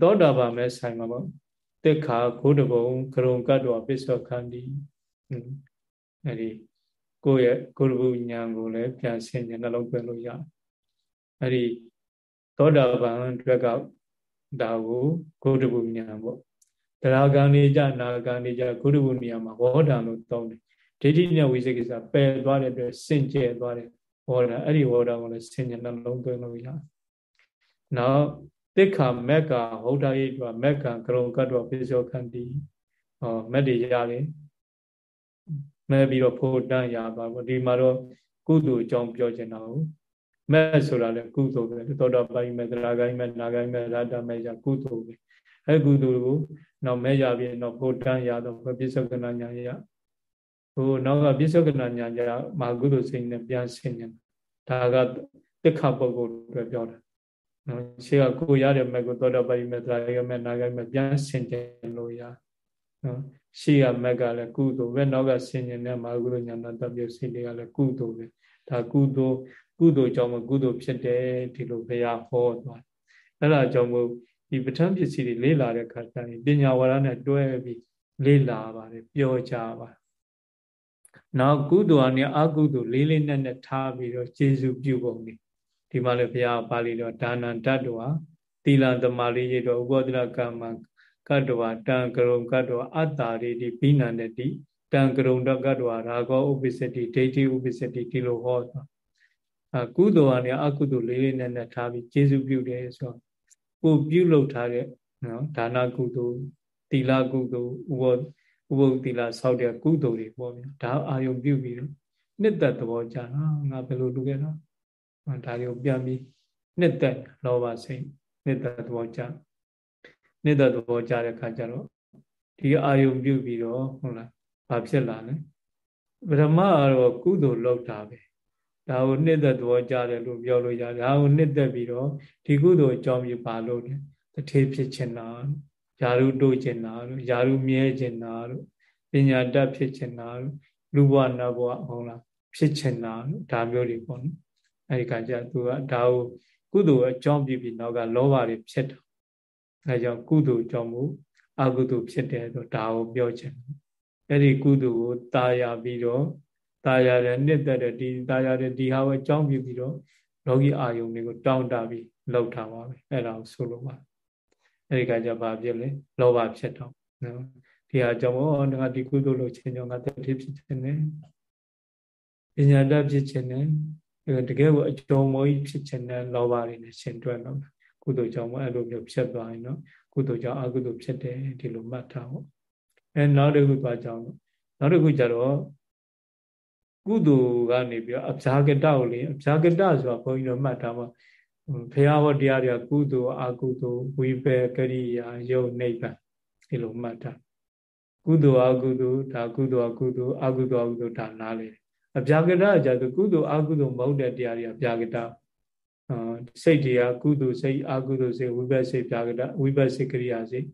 သောတာပန်ပဲဆိုင်မှာပေါ့တိခါဂုတဘုံကရုံကတ္တဝပစ္စောခန္တီအဲ့ဒီကိုယ့်ရဲ့ကိုယ်ဘုညာကိုလည်းပြန်ဆင်ញနှလုံးသွင်းလို့ရအဲ့ဒီသောတာပန်အတွက်ကဒါကိုဂုတဘုညာပေါ့ တရားကံနေကြနာကံနေကြဂုတဘုနေရာမှာဝေါဒံလို့သုံးတယ်ဒိဋ္ဌိနဲ့ဝိသေကိစ္စပယ်သွားတဲ့အတွက်စင်ကြယ်သွားတယ်ဝေါဒအဲ့ဒီဝေါဒကိုလည်းဆင်ញနှလုံးသွင်းလို့ရနောက်တိခါမက်ကဟောဒရိတ်ကမက်ကကရုံကတ္တဝပိစောခန္တီဟောမက်တွေရတယ်မဲပြီးတော့ဖို့တန်းရပါဘူးဒီမှာတော့ကုသိုလ်အကြောင်းပြောချင်တာဟုတ်မဲ့ဆိုတာလည်းကုသိုလ်ပဲသောတာပတိမဲ့သရဂိုင်းမဲ့နာဂိုင်းမဲ့ရတ္တမဲ့ရကုသိုလ်ပဲအဲကုသိုလ်ကို နောက်မဲ့ရပြီးနောက်ဘုဒ္ဓံရတော့ပြစ္ဆုကနာညာရဟိုနောက်ကပြစ္ဆုကနာညာညာမဟာကုသိုလ်စိတ်နဲ့ပြန်ဆင်ခြင်းဒါကတိခပုဂ္ဂိုလ်တွေပြောတာနော်ရှေ့ကကိုရတဲ့မဲ့ကိုသောတာပတိမဲ့သရယမဲ့နာဂမဲ့ပြန်ဆင်ခြင်းလို့ရနော်ရှေ့ကမဲ့ကလည်းကုသိုလ်ပဲနောက်ကဆင်ခြင်းနဲ့မဟာကုသိုလ်ညာနာတပြုစိတ်တွေကလည်းကုသိုလ်ပဲဒါကုသိုလ်ကုသိုလ်ကြောင့်မကုသိုလ်ဖြစ်တယ်ဒီလိုဘုရားဟောသွားအဲ့ဒါကြောင့်မို့ ဒီပဋ္ဌာန်းပစ္စည်းတွေလေ့လာတဲ့အခါကျရင်ပညာဝါဒနဲ့တွဲပြီးလေ့လာပါတယ်ပြောကြပါနောက်ကုသိုလ်အနေအကုသိုလ်လေးလေးနက်နက်ထားပြီးတော့ကျေစုပြုပုံနေဒီမှာလည်းဘုရားပါဠိတော်ဒါနံတတ္တဝါသီလသမာလေးရတော့ဥပဒရကမ္မကတ္တဝါတံကရုံကတ္တဝါအတ္တာရိတိဘိနန္တတိတံကရုံတကတ္တဝါရာဂောဥပ္ပစ္စတိဒိဋ္ဌိဥပ္ပစ္စတိဒီလိုဟောတာအကုသိုလ်အနေအကုသိုလ်လေးလေးနက်နက်ထားပြီးကျေစုပြုတယ်ဆိုတော့ ကိုပြုလုပ်ထားတဲ့နော်ဒါနကုသိုလ်သီလကုသိုလ်ဥပဥပုပ်သီလဆောက်တဲ့ကုသိုလ်တွေပေါ့ဗျာဒါအာယုံပြုပြီးတော့နှစ်သက်သဘောကြတာငါဘယ်လိုလုပ်ခဲ့တာဒါတွေကိုပြန်ပြီးနှစ်သက်လောဘစိတ်နှစ်သက်သဘောကြနှစ်သက်သဘောကြတဲ့ခါကျတော့ဒီအာယုံပြုပြီးတော့ဟုတ်လားဘာဖြစ်လာလဲပထမကတော့ကုသိုလ်လောက်တာပဲ ဒါကိုနှစ်သက်သဘောကြတယ်လို့ပြောလို့ရတယ်ဒါကိုနှစ်သက်ပြီးတော့ဒီကုသိုလ်အကြောင်းပြပါလို့တယ်တထေးဖြစ်ချင်တာယာရုတိုးကျင်တာလို့ယာရုမြဲကျင်တာလို့ပညာတတ်ဖြစ်ချင်တာလို့လူဘဝနတ်ဘဝဟုတ်လားဖြစ်ချင်တာလို့ဒါမျိုးတွေပေါ့နော်အဲဒီကကြသူကဒါကိုကုသိုလ်အကြောင်းပြပြီးနောက်ကလောဘတွေဖြစ်တယ်အဲကြောင့်ကုသိုလ်ကြောင့်မို့အကုသိုလ်ဖြစ်တယ်ဆိုဒါကိုပြောချင်တယ်အဲ့ဒီကုသိုလ်ကိုတာယာပြီးတော့ တာယာတဲ့နှစ်သက်တဲ့ဒီတာယာတဲ့ဒီဟာကိုအကြောင်းပြပြီးတော့လောကီအာယုန်တွေကိုတောင်းတပြီးလောက်ထားပါပဲအဲ့ဒါကိုဆိုလိုပါအဲ့ဒီကကြဘာဖြစ်လဲလောဘဖြစ်တော့နော်ဒီဟာကြောင့်ဩငါဒီကုသိုလ်လုပ်ခြင်းကြောင့်ငါတတိဖြစ်ခြင်းနဲ့ပညာတတ်ဖြစ်ခြင်းနဲ့တကယ်ကိုအကျုံမောကြီးဖြစ်ခြင်းနဲ့လောဘတွေနဲ့ရှင်တွဲတော့ကုသိုလ်ကြောင့်မအဲ့လိုမျိုးဖြစ်သွားရင်နော်ကုသိုလ်ကြောင့်အကုသိုလ်ဖြစ်တယ်ဒီလိုမှတ်ထားဖို့အဲနောက်တစ်ခုသွားကြောင်းနောက်တစ်ခုကျတော့ ကုသိုလ်ကနေပြီးတော့အဗျာကတကိုလေအဗျာကတဆိုတာဘုန်းကြီးတို့မှတ်ထားပါဘုရားဟောတရားတွေကကုသိုလ်အကုသိုလ်ဝိပေကရိယာယုတ်နိဗ္ဗာန်ဒီလိုမှတ်ထားကုသိုလ်အကုသိုလ်ဒါကုသိုလ်အကုသိုလ်အကုသိုလ်အကုသိုလ်ဒါနားလေအဗျာကတကြဆိုကုသိုလ်အကုသိုလ်မဟုတ်တဲ့တရားတွေအဗျာကတစိတ်တွေကကုသိုလ်စိတ်အကုသိုလ်စိတ်ဝိပဿစိတ်ဗျာကတဝိပဿစိတ်ကရိယာစိတ်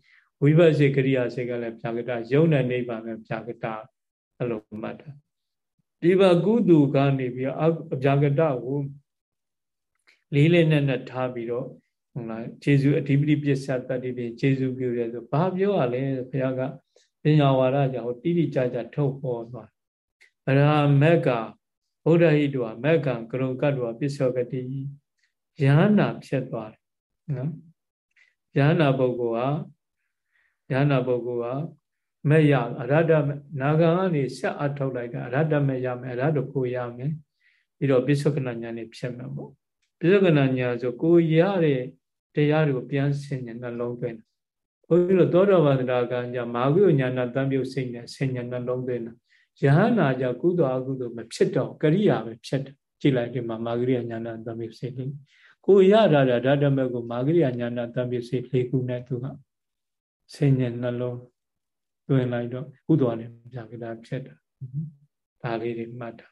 ဝိပဿစိတ်ကရိယာစိတ်ကလည်းဗျာကတယုံနဲ့နိဗ္ဗာန်ပဲဗျာကတအဲ့လိုမှတ်တာ ဒီဘကုသိုလ်ကနေပြီးအဗျာကတကိုလေးလေးနဲ့နဲ့ထားပြီးတော့ဟုတ်လားခြေစုအဓိပတိပစ္စတတ္တိဖြင့်ခြေစုပြုရဲဆိုဘာပြောရလဲဘုရားကပညာဝါဒကြောင့်တိတိကျကျထုတ်ပေါ်သွားအရာမက်ကဗုဒ္ဓဟိတောမက်ကံကရုံကတ္တဝပစ္စောကတိယဟနာဖြစ်သွားတယ်နော်ယဟနာပုဂ္ဂိုလ်ဟာယဟနာပုဂ္ဂိုလ်ဟာ မဲ့ရအရဟတနာဂံကနေဆက်အထုတ်လိုက်တာအရဟတမဲ့ရမယ်အရဟတကိုရမယ်ပြီးတော့ပိဿကနာညာနေဖြစ်မှာပေါ့ပိဿကနာညာဆိုကိုရတဲ့တရားတွေကိုပြန်ဆင်ញနှလုံးသွင်းတာဘုန်းကြီးတို့သောတော်ဘာသနာကံကြမာဂုညာနာတံပြုတ်စိတ်နဲ့ဆင်ញနှလုံးသွင်းတာယဟနာကြကုသိုလ်အကုသိုလ်မဖြစ်တော့ကရိယာပဲဖြစ်တယ်ကြည့်လိုက်ဒီမှာမာဂရိယညာနာတံပြုတ်စိတ်လေးကိုရတာဓာတမက်ကိုမာဂရိယညာနာတံပြုတ်စိတ်လေးခုနဲ့သူကဆင်ញနှလုံး တွင်လိုက်တော့ကုသိုလ်နဲ့ပြကြတာဖြစ်တာဒါလေးတွေမှတ်တာ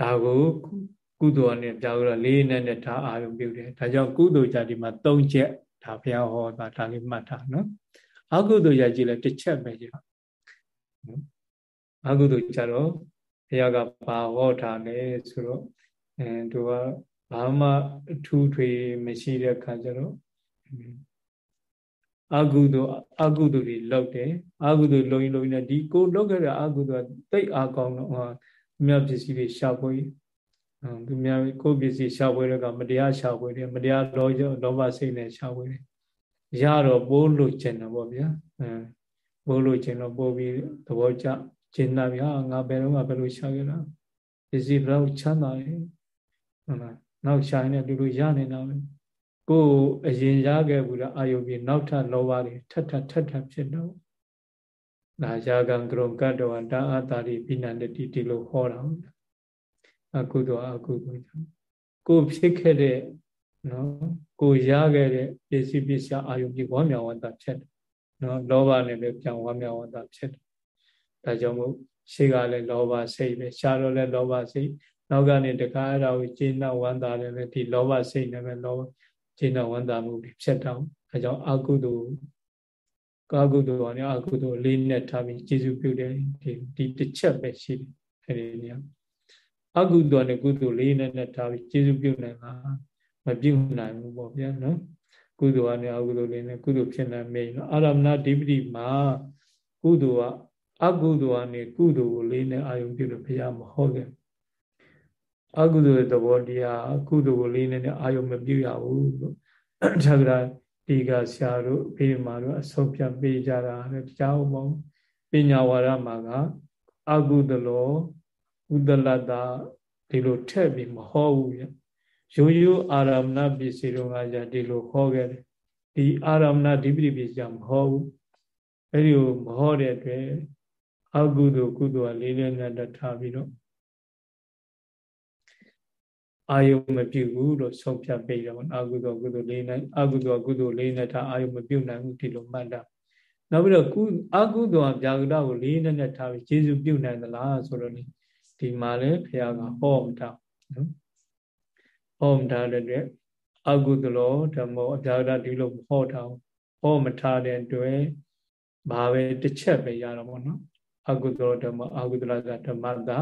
ဒါကိုကုသိုလ်နဲ့ပြကြတော့လေးနဲ့နဲ့ဒါအာရုံပြုတယ်ဒါကြောင့်ကုသိုလ်ကြဒီမှာ၃ချက်ဒါဘုရားဟောတာဒါလေးမှတ်တာနော်အကုသိုလ်ရကြည့်လဲတစ်ချက်ပဲကြည့်အကုသိုလ်ကြတော့ဘုရားကဘာဟောတာလဲဆိုတော့အဲသူကဘာမှအထူးထွေမရှိတဲ့ခါကျတော့ အကုသိုလ်အကုသိုလ်တွေလောက်တယ်အကုသိုလ်လုံရင်လုံရင်ဒီကိုလောက်ခဲ့တဲ့အကုသိုလ်ကတိတ်အားကောင်းတော့ဟာမြတ်ပစ္စည်းတွေရှာဖွေသူများကိုပစ္စည်းရှာဖွေတဲ့ကမတရားရှာဖွေတယ်မတရားလောလောဘစိတ်နဲ့ရှာဖွေတယ်ရတော့ပိုးလို့ကျင်တယ်ပေါ့ဗျာအဲပိုးလို့ကျင်တော့ပိုးပြီးသဘောကျကျင်တာဗျာငါဘယ်တော့မှဘယ်လိုရှာခဲ့တာပစ္စည်းဘယ်တော့ချမ်းသာရဲ့ဟုတ်လားနောက်ရှာရင်လည်းလူလူရနေတာပဲ ကိုယ်အရင်ရခဲ့ဘူးလားအာယုပြေနောက်ထပ်လောဘတွေထပ်ထပ်ထပ်ထပ်ဖြစ်တော့ဒါယာကံကရုံကတ္တဝတာအတာရိပိဏန္တတိဒီလိုဟောတာအကုသိုလ်အကုသိုလ်ကိုဖြစ်ခဲ့တဲ့နော်ကိုရခဲ့တဲ့ပစ္စည်းပစ္စယအာယုပြေဝမ်းမြောက်ဝမ်းသာဖြစ်တယ်နော်လောဘနဲ့လည်းပြန်ဝမ်းမြောက်ဝမ်းသာဖြစ်တယ်ဒါကြောင့်မို့ရှေ့ကလည်းလောဘစိတ်ပဲရှားတော့လည်းလောဘစိတ်နောက်ကနေတခါအဲ့ဒါကိုကျင့်တော့ဝမ်းသာတယ်ပဲဒီလောဘစိတ်နဲ့ပဲလောဘ ကျင့်တော့ဝမ်းသာမှုဖြစ်တော့အဲကြောင့်အကုသိုလ်ကာကုသိုလ်ကလည်းအကုသိုလ်လေးနဲ့ထားပြီးကျေစုပြုတယ်ဒီဒီတစ်ချက်ပဲရှိတယ်အဲဒီနေရာအကုသိုလ်နဲ့ကုသိုလ်လေးနဲ့ထားပြီးကျေစုပြုနိုင်တာမပြုနိုင်ဘူးပေါ့ဗျာနော်ကုသိုလ်ကနေအကုသိုလ်လေးနဲ့ကုသိုလ်ဖြစ်နိုင်မေးနော်အာရမဏဓိပတိမှာကုသိုလ်ကအကုသိုလ်ကနေကုသိုလ်ကိုလေးနဲ့အာယုံပြုလို့ဘုရားမဟုတ်ခဲ့ အကုသိုလ်သဘောတရားအကုသိုလ်ကိုလေးနဲ့အာယုံမပြုရဘူးလို့ထာဂရဒီကဆရာတို့ဘေးမှာတော့အဆုံးဖြတ်ပေးကြတာလည်းတရားဟုတ်မဟုတ်ပညာဝါဒမှာကအကုသလောဥဒလတာဒီလိုထည့်ပြီးမဟောဘူးပြရိုးရိုးအာရမဏပစ္စည်းတို့ကじゃဒီလိုဟောခဲ့တယ်ဒီအာရမဏဓိပတိပစ္စည်းကမဟောဘူးအဲဒီကိုမဟောတဲ့အတွက်အကုသိုလ်ကုသိုလ်ကလေးလေးနက်နက်ထားပြီးတော့ အာယုမပြုဘူးလို့ဆုံးဖြတ်ပေးတယ်ပေါ့အကုသိုလ်ကုသိုလ်လေးနဲ့အကုသိုလ်ကုသိုလ်လေးနဲ့ထားအာယုမပြုနိုင်ဘူးဒီလိုမှတ်တာနောက်ပြီးတော့ကုအကုသိုလ်ကဗျာဂရကိုလေးနဲ့နဲ့ထားပြီးကျေစုပြုနိုင်သလားဆိုတော့ဒီမှာလည်းဘုရားကဟောမထားနော်ဟောမထားတဲ့အတွက်အကုသလောဓမ္မောအဗျာဂရဒီလိုဟောထားဟောမထားတဲ့အတွက်ဘာပဲတစ်ချက်ပဲရတော့ပေါ့နော်အကုသလောဓမ္မအကုသလကဓမ္မတာ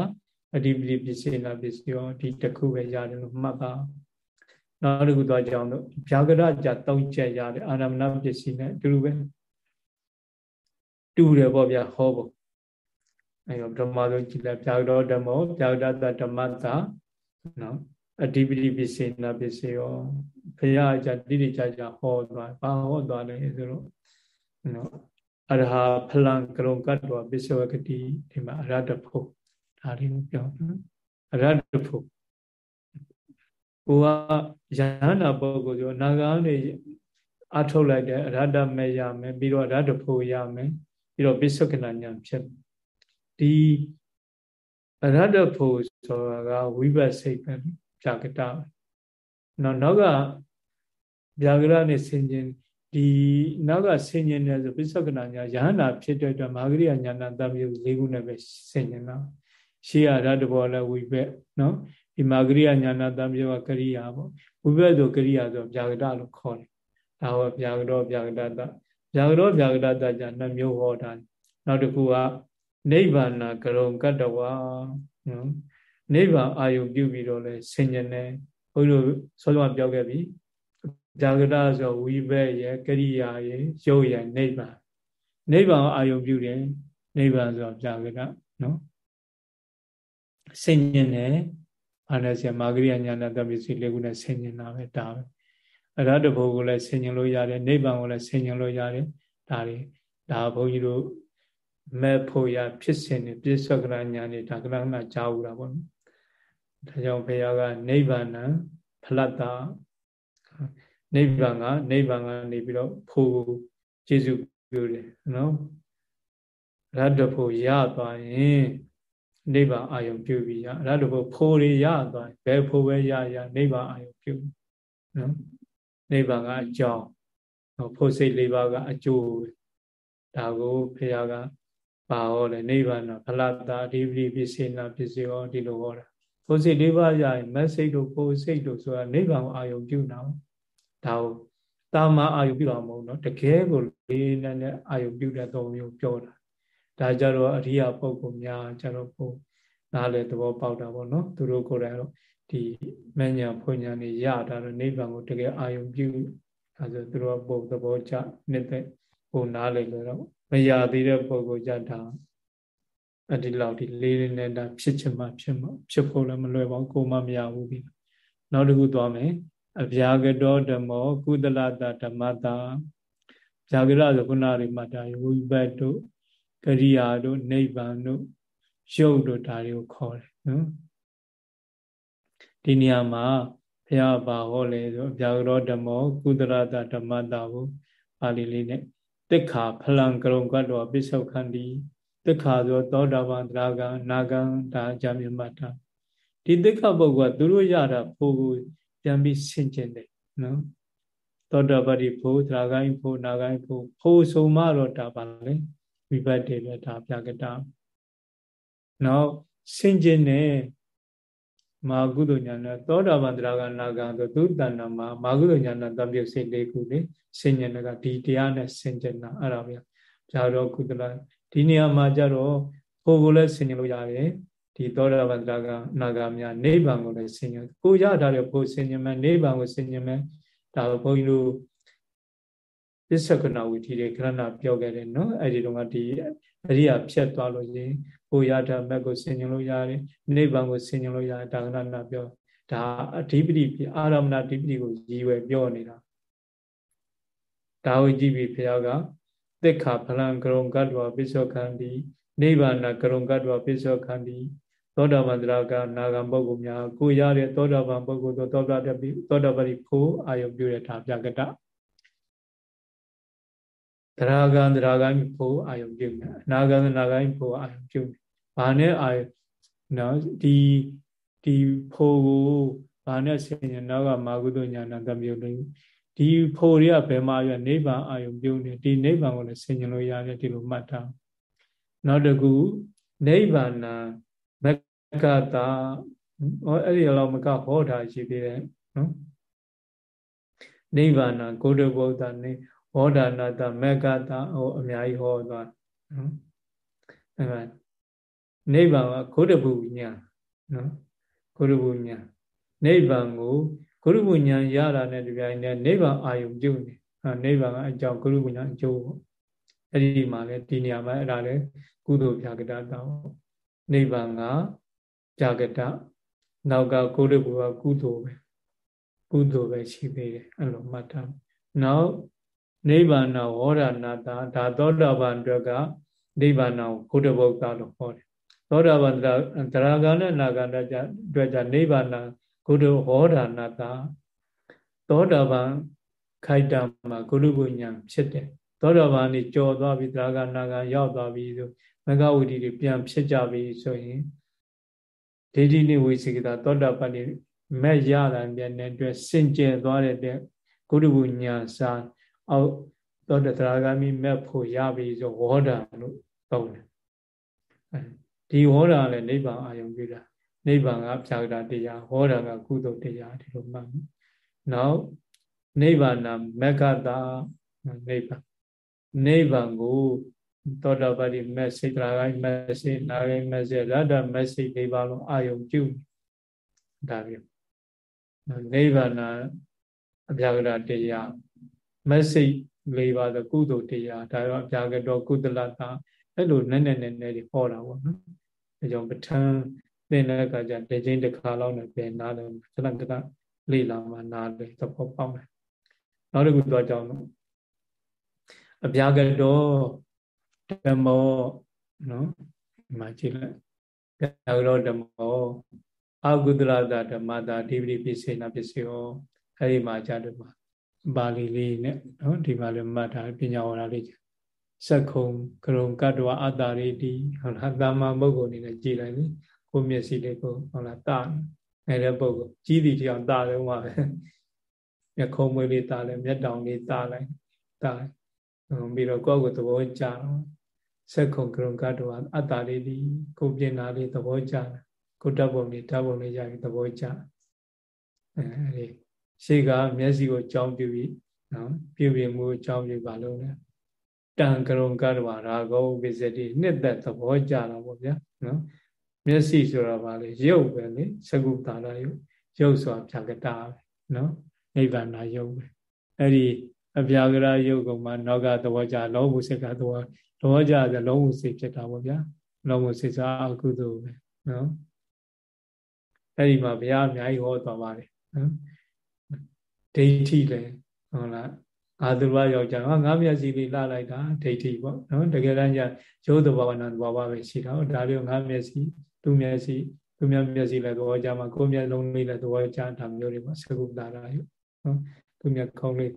အဓိပတိပစ္စေနာပစ္စယောဒီတစ်ခုပဲရတယ်လို့မှတ်ပါနောက်တစ်ခုသွားကြအောင်လို့ဗျာကရကြတောက်ချက်ရတယ်အာရမဏပစ္စည်းနဲ့အတူတူပဲတူတယ်ပေါ့ဗျာဟောဖို့အဲတော့ဓမ္မဆုံးကြည့်လိုက်ဗျာကတော့ဓမ္မောဗျာကရတဓမ္မတာနော်အဓိပတိပစ္စေနာပစ္စယောဘုရားကြတိတိကျကျဟောသွားဘာဟောသွားလဲဆိုတော့နော်အရဟဖလံကရုံကတ္တဝပစ္စဝကတိဒီမှာအရတ္တဖို့ ဒါလေးကိုပြောနော်အရတ္တဖို့ကိုကယန္တာပုဂ္ဂိုလ်ဆိုအနာဂါနေအထုတ်လိုက်တယ်အရတ္တမဲ့ရမယ်ပြီးတော့အရတ္တဖို့ရမယ်ပြီးတော့ပစ္စုကနာညာဖြစ်ဒီအရတ္တဖို့ဆိုတာကဝိဘတ်စိတ်ပဲဗျာကတနော်နောက်ကဗျာကရနဲ့ဆင်ခြင်ဒီနောက်ကဆင်ញင်တယ်ဆိုပိဿကနာညာယဟန္တာဖြစ်တဲ့အတွက်မာဂရိယညာနာတမျိုး၄ခုနဲ့ပဲဆင်ញင်တာ ရှေးရတတဘောလည်းဝိဘက်နော်ဒီမာဂရိယညာနာတမျိုးကကရိယာပေါ့ဝိဘက်ဆိုကရိယာဆိုဗျာကတလို့ခေါ်တယ်ဒါဟောဗျာကတော့ဗျာကတတဗျာကတော့ဗျာကတတကြနှစ်မျိုးဟောတာနောက်တစ်ခုကနိဗ္ဗာန်ကရုံကတ္တဝါနော်နိဗ္ဗာန်အာယုပြုပြီးတော့လဲဆင်ញင်တယ်ဘုန်းကြီးတို့ဆောစောပြောခဲ့ပြီဇာဂရဆိုဝိဘက်ရဲ့ကရိယာရဲ့ရုပ်ရဲ့နိဗ္ဗာန်နိဗ္ဗာန်အာယုံပြုတယ်နိဗ္ဗာန်ဆိုဇာဂရနော် ဆင်ញင်တယ်အာနဆရာမာဂရိယညာဏတပစ္စည်းလေးခုနဲ့ဆင်ញင်တာပဲဒါပဲအရဟတဘုကိုလည်းဆင်ញင်လို့ရတယ်နိဗ္ဗာန်ကိုလည်းဆင်ញင်လို့ရတယ်ဒါတွေဒါဘုန်းကြီးတို့မဲ့ဖို့ရဖြစ်စဉ်နဲ့ပြစ္ဆကရညာနေဒါကရဏကြားဘူးတာပေါ့နော်ဒါကြောင့်ဘုရားကနိဗ္ဗာန်ဖလတ္တနိဗ္ဗာန်ကနိဗ္ဗာန်ကနေပြီးတော့ဖို့ကျေစုပြုတယ်နော်ရတ္တဖို့ရသွားရင် နိဗ္ဗာန်အာယုံပြုပြီးရရတ္တဖို့ဖို့ရရသွားရင်ဘယ်ဖို့ပဲရရနိဗ္ဗာန်အာယုံပြုနော်နိဗ္ဗာန်ကအကြောင်းဖို့စိတ်လေးပါကအကျိုးဒါကိုဖះကပါဟောတယ်နိဗ္ဗာန်ဖလတာအဓိပတိပစ္စေနာပစ္စည်းဟောဒီလိုဟောတာဖို့စိတ်လေးပါရရင်မက်စိတ်တို့ဖို့စိတ်တို့ဆိုတာနိဗ္ဗာန်ကိုအာယုံပြုတာဒါကိုတာမအာယုပြုတာမဟုတ်နော်တကယ်ကိုလေးနဲ့နဲ့အာယုပြုတဲ့သုံးမျိုးပြောတာ ဒါကြတော့အရိယာပုဂ္ဂိုလ်များကြတော့ပုံနားလေသဘောပေါက်တာပေါ့နော်သူတို့ကိုယ်တိုင်တော့ဒီမဉ္ဇဏ်ဖွညာနေရတာတော့နိဗ္ဗာန်ကိုတကယ်အာယုပြုအဲဆိုသူတို့ကပုံသဘောချနေတဲ့ပုံနားလေလို့တော့မရသေးတဲ့ပုဂ္ဂိုလ်ကြတာအဒီလောက်ဒီလေးလေးနဲ့တာဖြစ်ချင်မှဖြစ်မှဖြစ်ဖို့လည်းမလွယ်ပါဘူးကိုမှမရဘူးပြီနောက်တစ်ခုသွားမယ်အဗျာကတောဓမ္မောကုသလတဓမ္မတာဗျာကရဆိုခုနရိမတာဝိဘတ်တို့ ကရိယာတို့နိဗ္ဗာန်တို့ရုပ်တို့ဒါတွေကိုခေါ်တယ်နော်ဒီနေရာမှာဘုရားပါဟောလေဆိုဗျာကရောဓမ္မောကုသလတဓမ္မတာကိုပါဠိလေးနဲ့တိခါဖလံကရုံကတ်တော်ပိဿုခန္တီတိခါဆိုသောတာပန်တရာဂံနာဂံဒါအကြမြတ်တာဒီတိခါပုဂ္ဂိုလ်ကသူတို့ရတာဖို့ကိုပြန်ပြီးဆင်ကျင်တယ်နော်သောတာပတိဖို့သရာဂိုင်းဖို့နာဂိုင်းဖို့ဖို့ဆိုမှတော့ဒါပါလေ ဝိပတ်တွေပဲဒါပြကတာနောက်ဆင်ကျင်တယ်မာကုသိုလ်ညာနဲ့သောတာပန်တရားကနာဂံဆိုသူတဏ္ဍမှာမာကုသိုလ်ညာနဲ့တပြုတ်စိတ်လေးခုလေဆင်ញင်တဲ့ကဒီတရားနဲ့ဆင်ញင်တာအဲ့ဒါပဲဗျာတော့ကုသလဒီနေရာမှာကြတော့ဟိုကိုလည်းဆင်ញင်လို့ရတယ်ဒီသောတာပန်တရားကနာဂံများနိဗ္ဗာန်ကိုလည်းဆင်ញင်ကိုရထားတဲ့ဖို့ဆင်ញင်မယ်နိဗ္ဗာန်ကိုဆင်ញင်မယ်ဒါဘုန်းကြီးတို့ ပစ္စကနာဝိသီတွေခရဏပြောခဲ့တယ်နော်အဲ့ဒီတော့ကဒီအရိယာဖြတ်သွားလို့ရင်ကိုရတာမက်ကိုဆင်ញင်လို့ရတယ်နိဗ္ဗာန်ကိုဆင်ញင်လို့ရတယ်ဒါကရဏပြောဒါအဓိပတိအာရမဏအဓိပတိကိုရည်ဝယ်ပြောနေတာဒါကိုကြည့်ပြီးဘုရားကသစ္ခာဖလံကရုံကတ္တဝပိစ္ဆောခန္တီနိဗ္ဗာန်ကရုံကတ္တဝပိစ္ဆောခန္တီသောတာပန်တရာကနာဂံပုဂ္ဂိုလ်များကိုရတဲ့သောတာပန်ပုဂ္ဂိုလ်သောသောတာတပိသောတာပတိဖို့အာယုပြုတဲ့ဒါပြကတတ ရာဂံတရာဂံဖို့အာယုပြုမယ်အနာဂံနာဂံဖို့အာယုပြုမယ်ဘာနဲ့အာယုနော်ဒီဒီဖို့ကိုဘာနဲ့ဆင်ញနောက်ကမာကုတ္တညာဏတမျိုးလေးဒီဖို့တွေကဘယ်မှာရနိဗ္ဗာန်အာယုပြုနေဒီနိဗ္ဗာန်ကိုလည်းဆင်ញလို့ရတယ်ဒီလိုမှတ်ထားနောက်တစ်ခုနိဗ္ဗာန်မကတာဟောအဲ့ဒီလောက်မကဟောတာရှိသေးတယ်နော်နိဗ္ဗာန်ကိုတဗုဒ္ဓနေ ဟောဒါနာတမကတာဟောအများကြီးဟောသွားနော်အဲ့ဒါနိဗ္ဗာန်ကကိုတဗုညာနော်ဂုရုပုညာနိဗ္ဗာန်ကိုဂုရုပုညာရတာနဲ့ဒီပိုင်းနဲ့နိဗ္ဗာန်အာယုံပြုနေဟာနိဗ္ဗာန်အကြောင်းဂုရုပုညာအကျိုးပေါ့အဲ့ဒီမှာလဲဒီနေရာမှာအဲ့ဒါလဲကုသိုလ်ပြာကတတာပေါ့နိဗ္ဗာန်ကပြာကတနောက်ကကိုရုပုကကုသိုလ်ပဲကုသိုလ်ပဲရှိသေးတယ်အဲ့လိုမှတ်ထားနောက် နိဗ္ဗာန်ဝေါရဏတာဒါသောတာပန်အတွက်ကနိဗ္ဗာန်ကိုဘုဒ္ဓဘုရားလို့ဟောတယ်သောတာပန်တရာဂာနဲ့နာဂာနဲ့ကြအတွက်ကြနိဗ္ဗာန်ကုဒဟောဒါနာတာသောတာပန်ခိုက်တာမှာကုလပုညာဖြစ်တယ်သောတာပန်นี่ကြော်သွားပြီတရာဂာနာဂာရောက်သွားပြီဆိုမဂဝိတိတွေပြန်ဖြစ်ကြပြီဆိုရင်ဒိဋ္ဌိနိဝိသေကတာသောတာပန်นี่မဲ့ရတာတဲ့အတွက်စင်ကြယ်သွားတဲ့အတွက်ကုလပုညာစာ အောက်သောတရာဂာမိမဲ့ဖို့ရပြီဆိုဝေါဒါလို့သုံးတယ်ဒီဟောတာလည်းနိဗ္ဗာန်အာယုံပြုတာနိဗ္ဗာန်ကဖြာကတာတရားဟောတာကကုသိုလ်တရားဒီလိုမှတ်နောက်နိဗ္ဗာန်မက္ခတာနိဗ္ဗာန်နိဗ္ဗာန်ကိုသောတာပတိမက်စိတ်ရာဂိမက်စိတ်နာဂိမက်စိတ်ရတ္တမက်စိတ်၄ပါးလုံးအာယုံပြုဒါမျိုးနိဗ္ဗာန်အပြာကတာတရား မက်စိတ်၄ပါးသောကုသိုလ်တရားဒါရောအပြာကတော်ကုသလတာအဲ့လိုနည်းနည်းနည်းနည်းဟောတာပေါ့နော်အဲကြောင့်ပဋ္ဌာန်းသင်တဲ့အခါကျတစ်ချိန်တစ်ခါလောက်နဲ့ပြန်နားတယ်စလကတလေ့လာမှနားတယ်သဘောပေါက်တယ်နောက်တစ်ခုတော့ကြောင်းတော့အပြာကတော်ဓမ္မောနော်ဒီမှာကြည့်လိုက်ပြာကတော်ဓမ္မောအကုသလတာဓမ္မတာဒီပတိပစ္စေနာပစ္စယောအဲဒီမှာကြတယ်မှာ ပါဠိလေးနဲ့နော်ဒီမှာလည်းမှတ်ထားပညာဝါဒလေးစက္ခုံကရုံကတ္တဝအတ္တရိတိဟုတ်လားတာမန်ပုဂ္ဂိုလ်အနေနဲ့ကြည်လိုက်လေကိုမျက်စိလေးကိုဟုတ်လားတာနေတဲ့ပုဂ္ဂိုလ်ကြီးသည်တရားတာတယ်ဥမာပဲမျက်ခုံးမွေးလေးတာလဲမျက်တောင်လေးတာလိုက်တာပြီးတော့ကိုယ့်ကိုယ်သဘောကျတော့စက္ခုံကရုံကတ္တဝအတ္တရိတိကိုပြင်နာလေးသဘောကျတယ်ကိုတပ်ပုံလေးတပ်ပုံလေးရပြီးသဘောကျအဲဒီ ရှေ့ကမျက်စိကိုကြောင်းပြပြီးနော်ပြုပြင်မှုကြောင်းပြပါလို့လဲတံကရုံကတ္တဝရာဂောဝိဇ္ဇတိနှစ်သက်သဘောကြတာပေါ့ဗျာနော်မျက်စိဆိုတာဗာလေရုပ်ပဲလေသကုတာရယုတ်ရုပ်ဆိုတာဖြာကတာပဲနော်နိဗ္ဗာန်ရုပ်ပဲအဲ့ဒီအပြာကရယုတ်ကမှနောကသဘောကြလောဘုစိတ်ကသဘောသဘောကြဆိုလောဘုစိတ်ဖြစ်တာပေါ့ဗျာလောဘုစိတ်စာအကုသိုလ်ပဲနော်အဲ့ဒီမှာဘုရားအများကြီးဟောတော်ပါတယ်နော် ဒိဋ္ဌိလည်းဟုတ်လားအာသူဘယောက်ျားငါမျက်စိလေးလှလိုက်တာဒိဋ္ဌိပေါ့နော်တကယ်တမ်းကျရုပ်သဘောနာသဘောပဲရှိတာဒါလေးငါမျက်စိသူမျက်စိသူမျက်မျက်စိလည်းသဘောကြမှာကိုယ်မျက်လုံးလေးလည်းသဘောကြတာမျိုးတွေပေါ့သကုတာရာယုနော်သူမျက်ခုံးလေး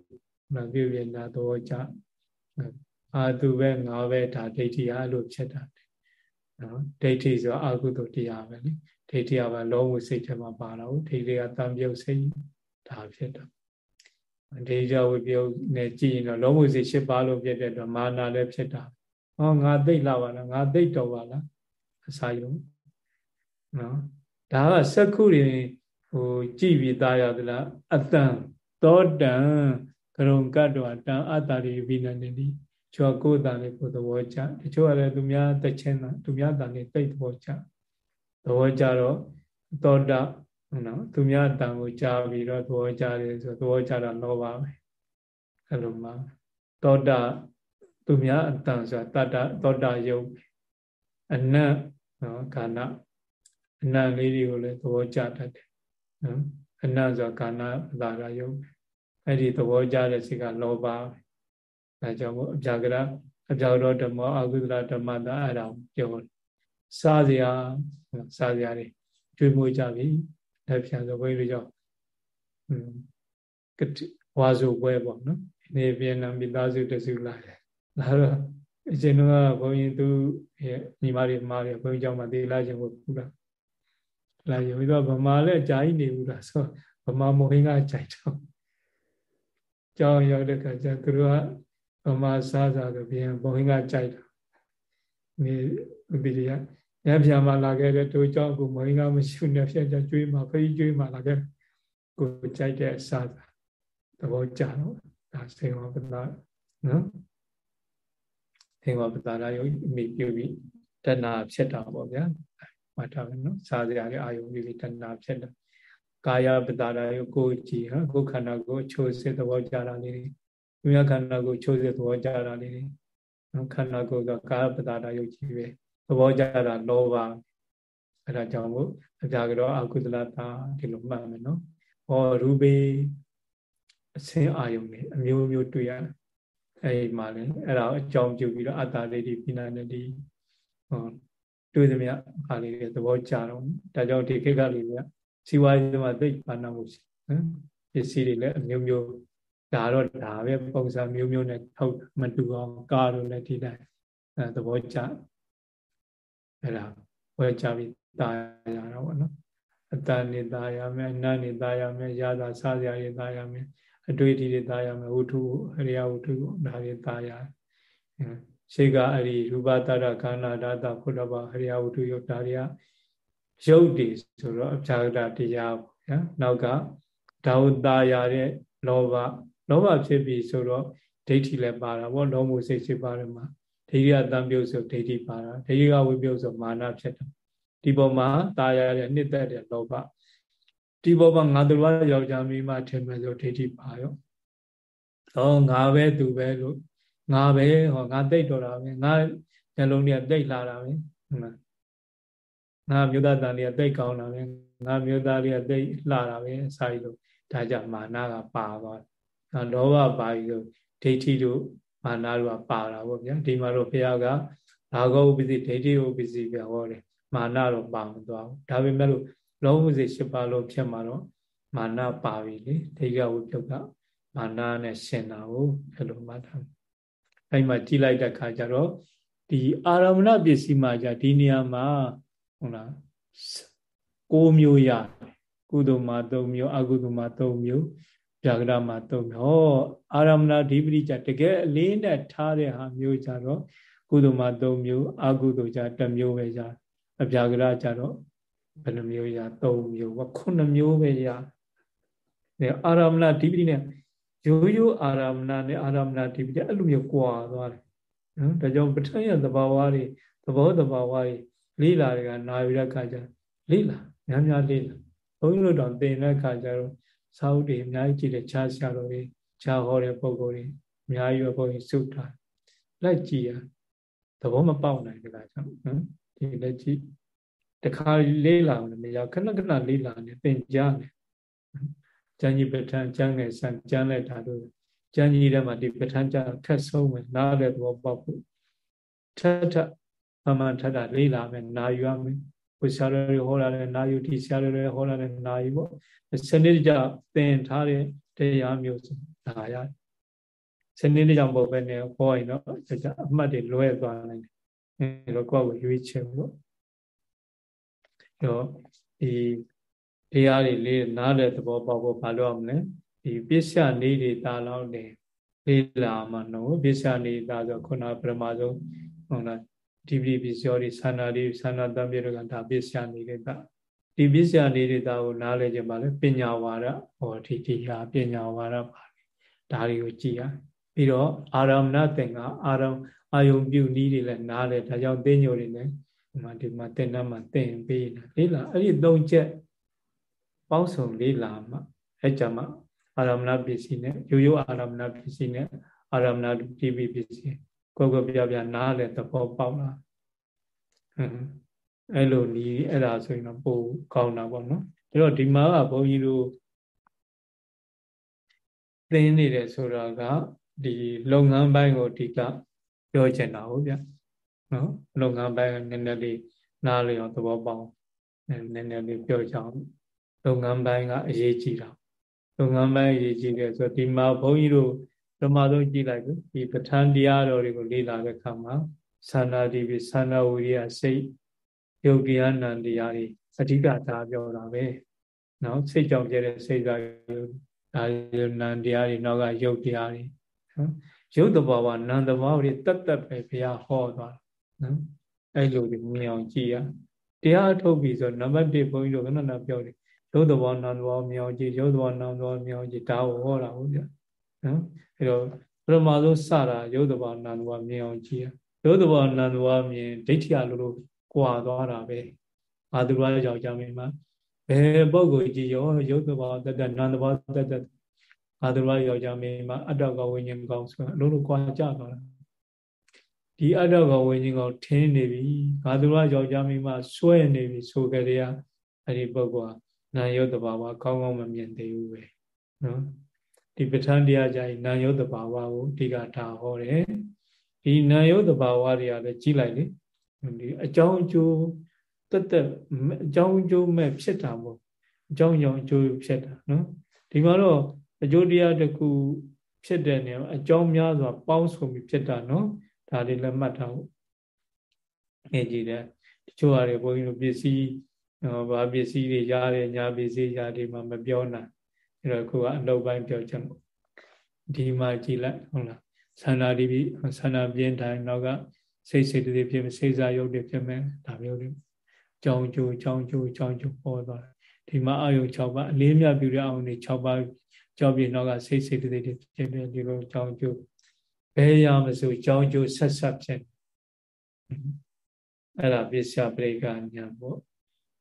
နော်ပြုပြင်တာသဘောကြအာသူပဲငါပဲဒါဒိဋ္ဌိအားလို့ဖြစ်တာနော်ဒိဋ္ဌိဆိုအာဟုတုတရားပဲလေဒိဋ္ဌိကပဲလုံးဝစိတ်ထဲမှာပါတာဟုတ်ဒိဋ္ဌိကတံပြုတ်စိတ်ဒါဖြစ်တာ ဒေကြဝိပယုတ်နဲ့ကြည့်ရင်တော့လုံးဝစိတ်၈ပါးလို့ဖြစ်တဲ့တော့မာနာလည်းဖြစ်တာဟောငါသိလာပါလားငါသိတော်ပါလားအစာယုံနော်ဒါကစက္ခုတွေဟိုကြည်ပြီးသားရသလားအတန်သောတံကရုံကတ္တဝတံအတ္တရိဝိနန္တိကျော်ကိုယ်တန်လေးကိုသဘောကျတချို့ကလည်းသူများတချင်းတာသူများတန်လေးသိသဘောကျသဘောကျတော့သောတာဟုတ် နော်သူများတန်ကိုကြားပြီးတော့သဘောကျတယ်ဆိုသဘောကျတာလောဘပဲအဲ့လိုမှသောတာသူများအတန်ဆိုတာတတ္တသောတာယုတ်အနတ်နော်ခန္ဓာအနတ်လေးတွေကိုလည်းသဘောကျတတ်တယ်နော်အနတ်ဆိုတာခန္ဓာပဒါရယုတ်အဲ့ဒီသဘောကျတဲ့စိတ်ကလောဘပဲဒါကြောင့်မို့အပြာကရအပြာရောဓမ္မအကုသလဓမ္မတာအဲ့ဒါပြောစားစရာစားစရာတွေကျွေးမွေးကြပြီ လက်ပြန်ဆိုဘုန်းကြီးတို့ကြောင့်ကတိဝါစုပွဲပေါ့နော်နေပြန်လာမိသားစုတစုလာတယ်လာတော့အရှင်တို့ကဘုန်းကြီးသူရဲ့ညီမတွေမားတယ်ဘုန်းကြီးကြောင့်မသေးလာခြင်းကိုပူတာလာရင်ပြီးတော့ဗမာလည်းအကြာကြီးနေဘူးလားဆိုဗမာမိုဟင်းကကြိုက်တော့ကြောင်းရောက်တဲ့ခါကျသူတို့ကဗမာစားစားဆိုပြန်ဘုန်းကြီးကကြိုက်တာနေဥပ္ပိရိယ ညပြာမှာလာခဲ့တဲ့တို့ကြောင့်ကိုမင်းကမရှိဘူးညပြာကြကျွေးမှာဖိကျွေးမှာလာခဲ့ကိုကြိုက်တဲ့အစားသဘောကြတော့ဒါစေဝပဒနော်စေဝပဒရာယုအမိပြုပြီးတဏှာဖြစ်တာပေါ့ဗျာမှတ်ထားမယ်နော်စားစရာလေးအာယုံပြီးပြီးတဏှာဖြစ်တယ်ကာယပတာရယကိုကြည်ဟာကိုယ်ခန္ဓာကိုချိုးစစ်သဘောကြတာလေးတွေမြတ်ခန္ဓာကိုချိုးစစ်သဘောကြတာလေးတွေနော်ခန္ဓာကိုယ်ကကာယပတာရယုတ်ကြီးပဲ သဘောကြတာလောဘအဲဒါကြောင့်မို့အပြာကတော့အကုသလတာဒီလိုမှတ်မယ်နော်ဟောရူပေအစင်းအာယုံတွေအမျိုးမျိုးတွေ့ရတယ်အဲဒီမှာလည်းအဲ့ဒါအကြောင်းပြုပြီးတော့အတ္တလေးဒီပိဏနတိဟောတွေ့သမျှအားလေးတွေသဘောကျတော့ဒါကြောင့်ဒီခေတ်ကလေးကစီဝါရေးမှာသိပါဏမှုရှိနော်ပစ္စည်းတွေလည်းအမျိုးမျိုးဒါတော့ဒါပဲပုံစံမျိုးမျိုးနဲ့ထုတ်မတူအောင်ကားလို့လည်းဒီတိုင်းအဲသဘောကျ အဲ့ဒါဝယ်ကြပြီးတာရတာပေါ့နော်အတ္တနေတာရမယ်အနတ်နေတာရမယ်ရတာစားရရတာရမယ်အတွေ့အထိတွေသားရမယ်ဝုထုအရိယဝုထုဒါတွေသားရရှိကအဲ့ဒီရူပတရခန္ဓာဓာတာဖုဒ္ဓဘာအရိယဝုထုယုတ်ဒါတွေကရုပ်တည်ဆိုတော့အပြာဒတရားပေါ့ဗျာနောက်ကဒါဝတာရတဲ့လောဘလောบဖြစ်ပြီဆိုတော့ဒိဋ္ဌိလည်းပါတာပေါ့လောမှုစိတ်စိတ်ပါတယ်မှာ ဒိဋ္ဌိကတံပြုတ်ဆိုဒိဋ္ဌိပါတာဒိဋ္ဌိကဝိပြုတ်ဆိုမာနဖြစ်တယ်ဒီပေါ်မှာตาရတဲ့နှစ်သက်တဲ့လောဘဒီဘောမှာငါတို့ဘာယောက်ျားမိန်းမထင်မယ်ဆိုဒိဋ္ဌိပါရောဟောငါပဲသူပဲလို့ငါပဲဟောငါတိတ်တော်တာပဲငါနှလုံးတွေကတိတ်လာတာပဲဟုတ်လားငါမြို့သားတန်တွေကတိတ်ကောင်းတာပဲငါမြို့သားတွေကတိတ်လှတာပဲအစာကြီးလို့ဒါကြောင့်မာနကပါသွားတယ်လောဘပါပြီလို့ဒိဋ္ဌိတို့ မာနတို့ကပါတာပေါ့ဗျာဒီမှာတော့ဘုရားကဘာဂောဥပ္ပစီဒိဋ္ဌိဥပ္ပစီပြဟောတယ်မာနတော့ပါမသွားဘူးဒါပေမဲ့လို့လောဘစိတ်၈ပါးလုံးဖြစ်မှာတော့မာနပါပြီလေဒိဋ္ဌိဝိပယုတ်ကမာနနဲ့ရှင်တာကိုအဲ့လိုမှတ်ထားအဲ့မှာကြည်လိုက်တဲ့ခါကျတော့ဒီအာရမဏပစ္စည်းမှာじゃဒီနေရာမှာဟုတ်လား၉မျိုးရကုသိုလ်မှာ၃မျိုးအကုသိုလ်မှာ၃မျိုး ဗျာကရမှာ၃မျိုးအာရမဏဓိပတိကြတကယ်အလေးနဲ့ထားတဲ့ဟာမျိုးကြတော့ကုသိုလ်မှာ၃မျိုးအကုသိုလ်ကြတစ်မျိုးပဲကြအဗျာကရကြတော့ဘယ်နှမျိုးရ၃မျိုးပေါ့ခုနှစ်မျိုးပဲရဒါအာရမဏဓိပတိနဲ့ရိုးရိုးအာရမဏနဲ့အာရမဏဓိပတိအဲ့လိုမျိုးကွာသွားတယ်နော်ဒါကြောင့်ပဋ္ဌာန်းရသဘာဝတွေသဘောသဘာဝတွေလေးလာတွေကနာယူတဲ့အခါကျလေးလာများများလေးလာဘုန်းကြီးတို့တော့သင်တဲ့အခါကျတော့ စာအုပ်တွေအများကြီးကြည့်တယ်ခြားဆရာတော်တွေခြားဟောတဲ့ပုံကိုယ်တွေအများကြီးပဲဘုန်းကြီးစုထားလိုက်ကြည့်ရသဘောမပေါက်နိုင်ကြတာကြောင့်နော်ဒီလက်ကြည့်တခါလေးလာမရခဏခဏလေးလာနေသင်ကြားနေကျမ်းကြီးပဋ္ဌာန်းကျမ်းငယ်ဆန်ကျမ်းလက်တာတို့ကျမ်းကြီးထဲမှာဒီပဋ္ဌာန်းကျမ်းထက်ဆုံးမယ်နားတဲ့သဘောပေါက်ဖို့ထက်ထက်မမှန်ထက်တာလေးလာမယ်နာယူရမယ် ဘုရားတော်ဟောလာတဲ့နာယူတီဆရာတော်ဟောလာတဲ့နာယူပေါ့စနစ်ကြသင်ထားတဲ့တရားမျိုးစဒါရစနစ်ကြောင့်ပုံပဲနဲ့ဟောရင်တော့အမှတ်တွေလွဲသွားနိုင်တယ်အဲတော့ကိုယ့်ကိုရွေးချယ်ပေါ့တော့ဒီတရားတွေလေးနားတဲ့သဘောပေါက်ဖို့ဘာလို့အောင်လဲဒီပစ္စယနေတွေတာလောက်နေလေးလာမှနော်ပစ္စယနေတာဆိုခုနပရမဆုံးဟုတ်လား ဒီပိပစ္စယောတွေသန္တာတွေသန္တာတံပြေတော့ကဒါပစ္စယနေတဲ့ကဒီပစ္စယနေတဲ့တာကိုနားလဲခြင်းပါလေပညာဝါဒဟောဒီဒီဟာပညာဝါဒပါဒါတွေကိုကြည်ရပြီးတော့အာရမဏသင်္ကအာရအာယုံပြုနည်းတွေလည်းနားလဲဒါကြောင့်သိညိုတွေလည်းဒီမှာဒီမှာတင်တတ်မှတင်ပေးတာလေးလာအဲ့ဒီသုံးချက်ပေါင်းစုံလေးလာမှအဲ့ကြမှာအာရမဏပစ္စည်းနဲ့ရိုးရိုးအာရမဏပစ္စည်းနဲ့အာရမဏတိပိပစ္စည်း ကိုယ်ကိုပြပြနားလေသဘောပေါက်လာအဲ့လိုနီးအဲ့ဒါဆိုရင်တော့ပိုကောင်းတာပေါ့နော်ဒါတော့ဒီမှာကဘုန်းကြီးတို့သင်နေတယ်ဆိုတာကဒီလုပ်ငန်းပိုင်းကိုအဓိကပြောချင်တာဟုတ်ဗျနော်လုပ်ငန်းပိုင်းနည်းနည်းလေးနားလည်အောင်သဘောပေါက်နည်းနည်းလေးပြောကြအောင်လုပ်ငန်းပိုင်းကအရေးကြီးတာလုပ်ငန်းပိုင်းအရေးကြီးတယ်ဆိုဒီမှာဘုန်းကြီးတို့ ဓမ္မဆုံးကြည့်လိုက်ဒီပဋ္ဌာန်းတရားတော်တွေကိုလေ့လာတဲ့အခါမှာသန္တာဒီပိသန္တာဝိရိယစိတ်ယုတ်တရားနံတရားတွေအဓိကဒါပြောတာပဲနော်စိတ်ကြောင့်ကျတဲ့စိတ်ကဒါနံတရားတွေနောက်ကယုတ်တရားတွေနော်ယုတ်တဘာဝနံတဘာဝတွေတတ်တတ်ပဲဘုရားဟောသွားနော်အဲ့လိုဒီမြင်အောင်ကြည့်ရတရားထုတ်ပြီဆိုနံပါတ်1ဘုန်းကြီးတို့ကနနပြောတယ်ရုပ်သဘောနာမ်သဘောမြောင်ကြည့်ရုပ်သဘောနာမ်သဘောမြောင်ကြည့်ဒါကိုဟောတာဟုတ်ဗျနော် အဲ့တော့ပထမဆုံးစတာရုပ်သဘောနာမ်သဘောမြောင်ကြည့်ရုပ်သဘောနာမ်သဘောမြင်ဒိဋ္ဌိအလိုလိုကွာသွားတာပဲအာသူရယောက်ျားမင်းမဘယ်ပုဂ္ဂိုလ်ကြီးရောရုပ်တဘာတတ္တနန္တဘာတတ္တအာသူရယောက်ျားမင်းမအတ္တကဝိညာဉ်ကောင်းဆိုအလုံးလုံးကြွားကြသွားတာဒီအတ္တကဝိညာဉ်ကောင်းထင်းနေပြီအာသူရယောက်ျားမင်းမစွဲနေပြီဆိုကြတဲ့အဲ့ဒီပုဂ္ဂိုလ်ကနာယုတ်တဘာဝကောင်းကောင်းမမြင်သေးဘူးပဲနော် ဒီပဋ္ဌာန်းတရားကြိုင်နာယုတ်တဘာဝကိုအဓိကထားဟောတယ်ဒီနာယုတ်တဘာဝတွေကလည်းကြီးလိုက်လေဒီအကြောင်းအကျိုးတက်တက်အကြောင်းအကျိုးမဲ့ဖြစ်တာမဟုတ်အကြောင်းကြောင့်အကျိုးဖြစ်တာနော်ဒီမှာတော့အကျိုးတရားတစ်ခုဖြစ်တဲ့နေရာအကြောင်းများစွာပေါင်းစုံပြီးဖြစ်တာနော်ဒါလေးလည်းမှတ်ထားဖို့နေကြည့်တယ်တချို့ဟာတွေဘုန်းကြီးတို့ပစ္စည်းဘာပစ္စည်းတွေရတယ်ညာပစ္စည်းရတယ်မှမပြောနိုင် အဲ့တော့ကိုကအလုပ်ပိုင်းပြောချက်လို့ဒီမှာကြည်လိုက်ဟုတ်လားသန္တာဒီပြီသန္တာပြင်းတိုင်းနောက်ကစိတ်စိတ်တွေဖြစ်မယ်စိတ်စားရုပ်တွေဖြစ်မယ်ဒါမျိုးတွေကြောင်းကျိုးကြောင်းကျိုးကြောင်းကျိုးပေါ်သွားတယ်ဒီမှာအာယု6ပါးအလေးမြတ်ပြုတဲ့အောင်တွေ6ပါးကြောင်းပြနောက်ကစိတ်စိတ်တွေဖြစ်တယ်ဒီလိုကြောင်းကျိုးဘယ်ရမစို့ကြောင်းကျိုးဆက်ဆက်ဖြစ်အဲ့ဒါပစ္စယပရိက္ခညာပေါ့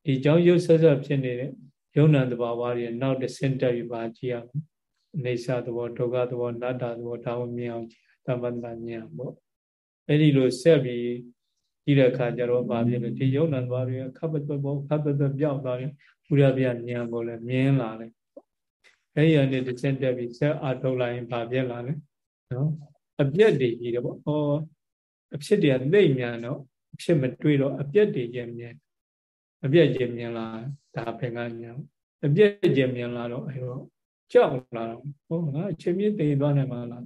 ဒီကြောင်းကျိုးဆက်ဆက်ဖြစ်နေတဲ့ ယုံနာတဘာဝတွေနောက်တစ်ဆင့်တက်ပြီးပါကြည့်ရအောင်အိဋ္ဌသဘောဒုက္ခသဘောနတ္တသဘောဒါမှမြင်အောင်ကြည့်သမ္ပန္တညာပေါ့အဲ့ဒီလိုဆက်ပြီးကြည့်တဲ့အခါကျတော့ဘာဖြစ်လဲဒီယုံနာတဘာတွေခပ်ပတ်ပတ်ခပ်ပတ်ပတ်ပြောက်သွားတယ်ဘုရားဗျာညာကိုလည်းမြင်လာတယ်အဲ့ဒီအနေတစ်ဆင့်တက်ပြီးဆက်အာထုတ်လိုက်ရင်ဘာဖြစ်လာလဲနော်အပြက်တွေကြီးတယ်ပေါ့ဩအဖြစ်တွေကသိမ့်မြန်တော့အဖြစ်မတွေ့တော့အပြက်တွေကြီးမြင် အပြက်ကြီးမြင်လာဒါဖင်ကညာအပြက်ကြီးမြင်လာတော့အဲတော့ကြောက်လာတော့ဟောငါအချိန်မြင့်တည်သွားနိုင်မှာလား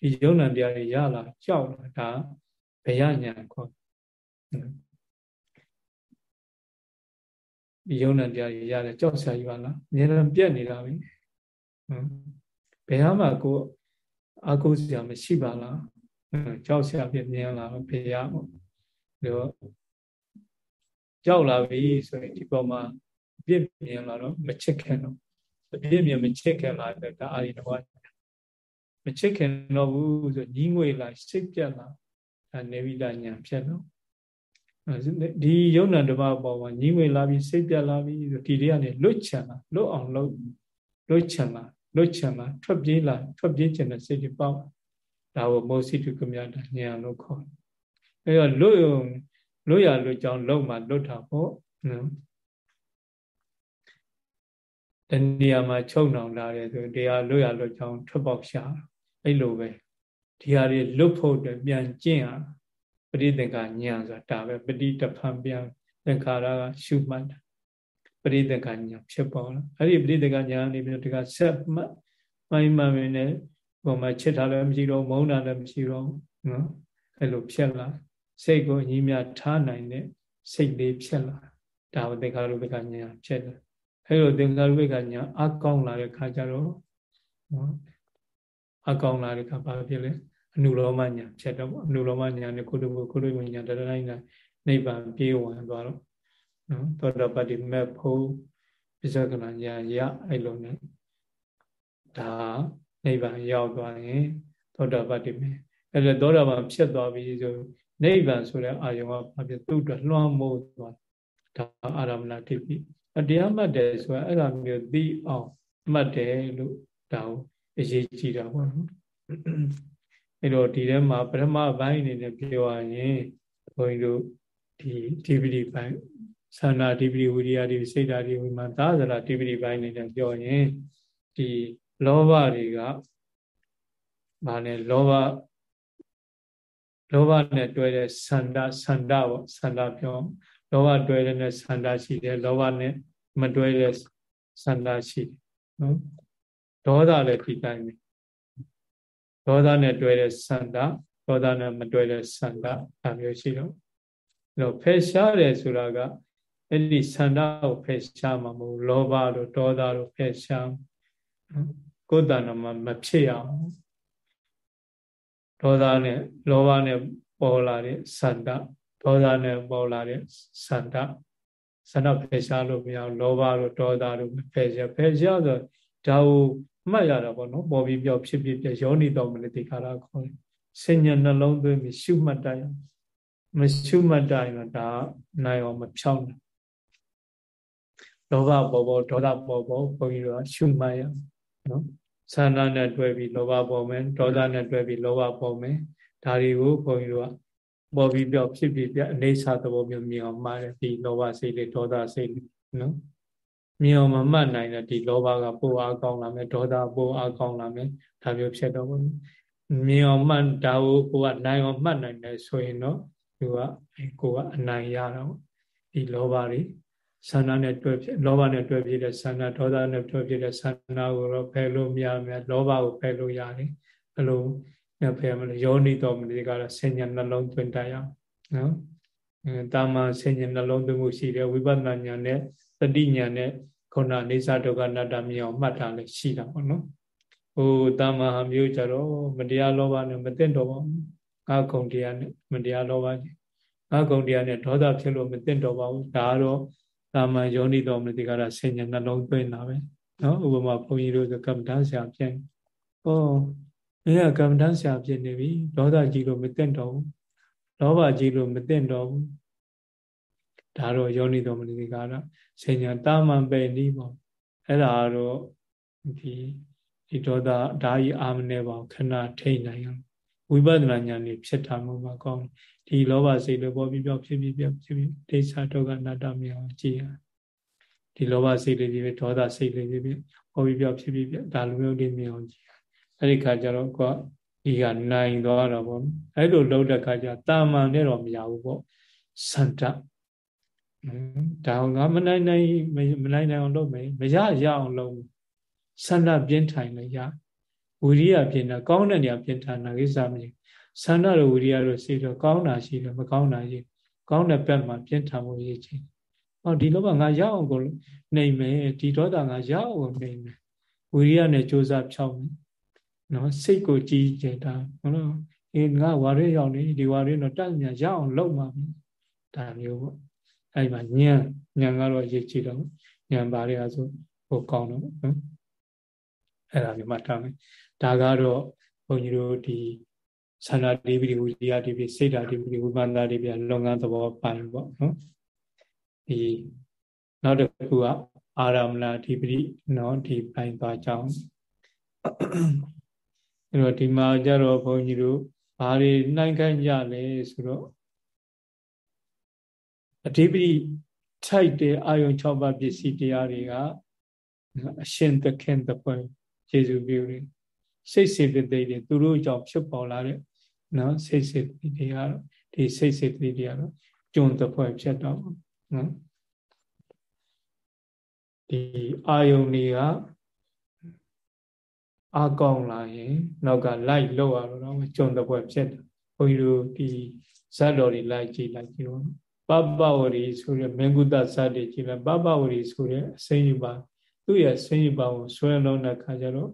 ဒီယုံ nant တရားတွေရလာကြောက်လာဒါဘယညာခေါ်ဒီယုံ nant တရားတွေရတယ်ကြောက်ဆရာကြီးပါလားအများနဲ့ပြက်နေတာပဲဘယ်ဟာမှကိုအကုစရာမရှိပါလားကြောက်ဆရာပြမြင်လာဘယ်ရပေါ့ဒါ ကြောက်လာပြီဆိုရင်ဒီပေါ်မှာပြစ်မြင်လာတော့မချစ်ခင်တော့အပြစ်မြင်မချစ်ခင်လာတဲ့ဒါအာရိတဝါမချစ်ခင်တော့ဘူးဆိုညီးငွေလာစိတ်ပြတ်လာဒါနေဝိဒညာဖြစ်တော့ဒီယုံနာတစ်ပါးပေါ်မှာညီးငွေလာပြီးစိတ်ပြတ်လာပြီးဆိုဒီတွေကနေလွတ်ချင်လာလွတ်အောင်လုပ်လွတ်ချင်လာလွတ်ချင်လာထွက်ပြေးလာထွက်ပြေးချင်တဲ့စိတ်တွေပေါ့ဒါကိုမောစီတုကမြတာဉာဏ်လို့ခေါ်တယ်အဲတော့လွတ် လွတ်ရလွတ်ကြောင်းလုံးမှလွတ်တာပေါ့နော်တဏှာမှာချုပ်နှောင်လာတယ်ဆိုတရားလွတ်ရလွတ်ကြောင်းထွက်ပေါက်ရှာအဲ့လိုပဲဒီဟာတွေလွတ်ဖို့အတွက်ပြန်ကျင့်ရပရိသင်္ခာညာဆိုတာဒါပဲပဋိတဖန်ပြန်သင်္ခါရကရှုမှတ်တာပရိသင်္ခာညာဖြစ်ပေါ်လာအဲ့ဒီပရိသင်္ခာညာနေပြီးဒီကဆက်မှတ်မိုင်းမှန်နေပုံမှာချစ်တာလည်းမရှိတော့မုန်းတာလည်းမရှိတော့နော်အဲ့လိုဖြစ်လာ စိတ်ကိုအညီမြထားနိုင်တဲ့စိတ်လေးဖြစ်လာဒါဝသင်္ခါရုပ္ပကညာဖြစ်လာအဲလိုသင်္ခါရုပ္ပကညာအကောင်းလာတဲ့ခါကျတော့နော်အကောင်းလာတဲ့ခါဘာဖြစ်လဲအနုလောမညာဖြစ်တော့အနုလောမညာနဲ့ကုတ္တဘကုတ္တဝညာတရတိုင်းကနိဗ္ဗာန်ပြေးဝင်သွားတော့နော်သောတာပတ္တိမက်ဖို့ပိဿကနာညာရအဲ့လိုနဲ့ဒါနိဗ္ဗာန်ရောက်သွားရင်သောတာပတ္တိမေအဲ့ဒါသောတာပန်ဖြစ်သွားပြီဆို နိဗ္ဗာန်ဆိုတဲ့အာယုံကဘာဖြစ်သူ့အတွက်လွှမ်းမိုးသွားဒါအာရမဏတိပိအတရားမှတ်တယ်ဆိုတာအဲ့လိုမျိုးသိအောင်မှတ်တယ်လို့ဒါကိုအရေးကြီးတာပေါ့နော်အဲ့တော့ဒီထဲမှာပထမဘိုင်းအနေနဲ့ပြောရရင်ဘုန်းကြီးတို့ဒီဒီပတိဘိုင်းသန္တာဒီပတိဝိရိယဒီစိတ်ဓာတ်ဒီဝိမာသာသရာဒီပတိဘိုင်းအနေနဲ့ပြောရင်ဒီလောဘတွေကဗာနဲ့လောဘ လောဘနဲ့တွဲတဲ့ဆန္ဒဆန္ဒပေါ့ဆန္ဒပြောလောဘတွဲတဲ့ဆန္ဒရှိတယ်လောဘနဲ့မတွဲတဲ့ဆန္ဒရှိတယ်နော်ဒေါသလည်းဒီတိုင်းပဲဒေါသနဲ့တွဲတဲ့ဆန္ဒဒေါသနဲ့မတွဲတဲ့ဆန္ဒအမျိုးရှိတော့အဲ့တော့ဖယ်ရှားတယ်ဆိုတာကအဲ့ဒီဆန္ဒကိုဖယ်ရှားမှာမဟုတ်လောဘတို့ဒေါသတို့ဖယ်ရှားကိုယ်တဏ္ဍမှာမဖြစ်အောင် ဒေါသနဲ့လောဘနဲ့ပေါ်လာတဲ့ဆန္ဒဒေါသနဲ့ပေါ်လာတဲ့ဆန္ဒဆန္ဒဖယ်ရှားလို့မရအောင်လောဘတို့ဒေါသတို့ဖယ်ရှားဖယ်ရှားဆိုဒါကိုမှတ်ရတာပေါ့နော်ပေါ်ပြီးပြောဖြစ်ဖြစ်ပြယောနီတော်မလေးဒီခါရခေါ်တယ်စဉ္ညာနှလုံးသွင်းပြီးရှုမှတ်တိုင်းမရှုမှတ်တိုင်းတော့ဒါနိုင်အောင်မဖြောင်းဘူးလောဘပေါ်ပေါ်ဒေါသပေါ်ပေါ်ဘုန်းကြီးတို့ကရှုမှတ်ရနော် ဆန္ဒနဲ့တွဲပြီးလောဘပေါ်မယ်ဒေါသနဲ့တွဲပြီးလောဘပေါ်မယ်ဒါတွေကိုဘုန်းကြီးတို့ကပေါ်ပြီးပြောက်ဖြစ်ပြီးပြအနေဆာသဘောမျိုးမြင်အောင်မှားတယ်ဒီလောဘစိတ်လေးဒေါသစိတ်လေးနော်မြင်အောင်မမှတ်နိုင်တဲ့ဒီလောဘကပိုအားကောင်းလာမယ်ဒေါသပိုအားကောင်းလာမယ်ဒါမျိုးဖြစ်တော့ဘူးမြင်အောင်မှတ်ဒါကိုကိုကနိုင်အောင်မှတ်နိုင်တယ်ဆိုရင်တော့သူကကိုကအနိုင်ရတော့ဒီလောဘတွေ ဆန္ဒနဲ့တွဲဖြစ်လောဘနဲ့တွဲဖြစ်တဲ့ဆန္ဒဒေါသနဲ့တွဲဖြစ်တဲ့ဆန္ဒကိုတော့ဖယ်လို့မရမယ်လောဘကိုဖယ်လို့ရတယ်ဘယ်လိုနဲ့ဖယ်မလဲယောနိတော်မလေးကတော့ဆင်ញံနှလုံးသွင်းတတ်ရအောင်နော်အဲတာမန်ဆင်ញံနှလုံးသွင်းမှုရှိတယ်ဝိပဿနာဉာဏ်နဲ့တတိဉာဏ်နဲ့ခုနနေသဒုက္ခနာတမြောင်မှတ်တာလည်းရှိတာပေါ့နော်ဟိုတာမန်ဟာမျိုးကြတော့မတရားလောဘနဲ့မသိတော့ပါဘူးငါကုံတရားနဲ့မတရားလောဘကြီးငါကုံတရားနဲ့ဒေါသဖြစ်လို့မသိတော့ပါဘူးဒါကတော့ တာမန်ယောနိတော်မတိကရဆင်ញနှလုံးသွင်းတာပဲနော်ဥပမာဘုန်းကြီးတို့ကကမ္မဋ္ဌာန်းဆရာဖြစ်ဩမင်းကကမ္မဋ္ဌာန်းဆရာဖြစ်နေပြီဒေါသကြီးလို့မသိတော့ဘူးလောဘကြီးလို့မသိတော့ဘူးဒါတော့ယောနိတော်မတိကရဆင်ញတာမန်ပဲနီးပေါ့အဲ့ဒါတော့ဒီဒီဒေါသဓာကြီးအာမနေပါခဏထိတ်နိုင်အောင်ဝိပဿနာဉာဏ်นี่ဖြစ်တာမှမကောင်း ဒီလောဘစိတ်တွေပေါ်ပြီးပြောဖြစ်ပြီးပြဖြစ်ပြီးဒိဋ္ဌဒုက္ခနာတမြောင်ကြည်ရဒီလောဘစိတ်တွေဖြစ်ပြီးဒေါသစိတ်တွေဖြစ်ပြီးပေါ်ပြီးပြောဖြစ်ပြီးပြဒါလိုမျိုးတွေမြောင်ကြည်ရအဲ့ဒီခါကျတော့ကိုကဒီကနိုင်သွားတော့ဗောအဲ့လိုလှုပ်တဲ့ခါကျတာမန်နဲ့တော့မရဘူးပေါ့စန္ဒဒါငါမနိုင်နိုင်မနိုင်နိုင်အောင်လုပ်မယ်မရရအောင်လုပ်စန္ဒပြင်းထိုင်လည်းရဝိရိယပြင်းတာကောင်းတဲ့နေရာပြင်းထန်တာကိစ္စမရှိ ဆန္ဒတို့ဝိရိယတို့စိတ်တော့ကောင်းတာရှိတယ်မကောင်းတာရှိကောင်းတဲ့ဘက်မှာပြင်းထန်မှုရည်ချင်းဟောဒီလောကငါရအောင်ကိုနေမယ်ဒီဒေါသငါရအောင်နေမယ်ဝိရိယနဲ့ကြိုးစားဖြောင်းမယ်နော်စိတ်ကိုကြည်ကျင်တာဟုတ်လားအေးငါဝါရဲရောက်နေဒီဝါရဲတော့တတ်ညာရအောင်လုပ်မှာဒါမျိုးပေါ့အဲ့မှာညံညံကတော့ရည်ကြည်တော့ညံပါတွေကဆိုဟိုကောင်းတော့နော်အဲ့ဒါမျိုးမှတ်ထားမယ်ဒါကတော့ဘုန်းကြီးတို့ဒီ သန္တာတိပိဝိရိယတိပိစိတ်ဓာတိပိဝိပန္နာတိပိလုပ်ငန်းသဘောပိုင်းပေါ့နော်ဒီနောက်တစ်ခုကအာရမဏတိပိနော်ဒီပိုင်းသွားကြအောင်အဲ့တော့ဒီမှာကြတော့ဘုန်းကြီးတို့ဘာတွေနှိုင်းခိုင်းကြလဲဆိုတော့အဓိပတိထိုက်တဲ့အာယုံ6ပါးပစ္စည်းတရားတွေကအရှင်သခင်တပွဲကျေစုပြုတယ်စိတ်စေတသိက်တွေသူတို့ကြောင့်ဖြစ်ပေါ်လာတဲ့ နော်စိတ်စေတသိက်တွေကတော့ဒီစိတ်စေတသိက်တွေကတော့ကျွန်းတပွဲဖြစ်တော့နော်ဒီအာယုန်တွေကအာကောင်းလာရင် နောက်ကလိုက်လောက်ရတော့ကျွန်းတပွဲဖြစ်တယ်ဘုန်းကြီးတို့ဒီဇတ်တော်တွေလိုက်ကြည့်လိုက်ကြည့်တော့ပပဝရီဆိုရယ်မင်္ဂုတဇတ်တွေကြည့်လိုက်ပပဝရီဆိုရယ်အစိမ့်ယူပါသူ့ရဲ့စိမ့်ယူပါကိုဆွဲလုံးတဲ့ခါကျတော့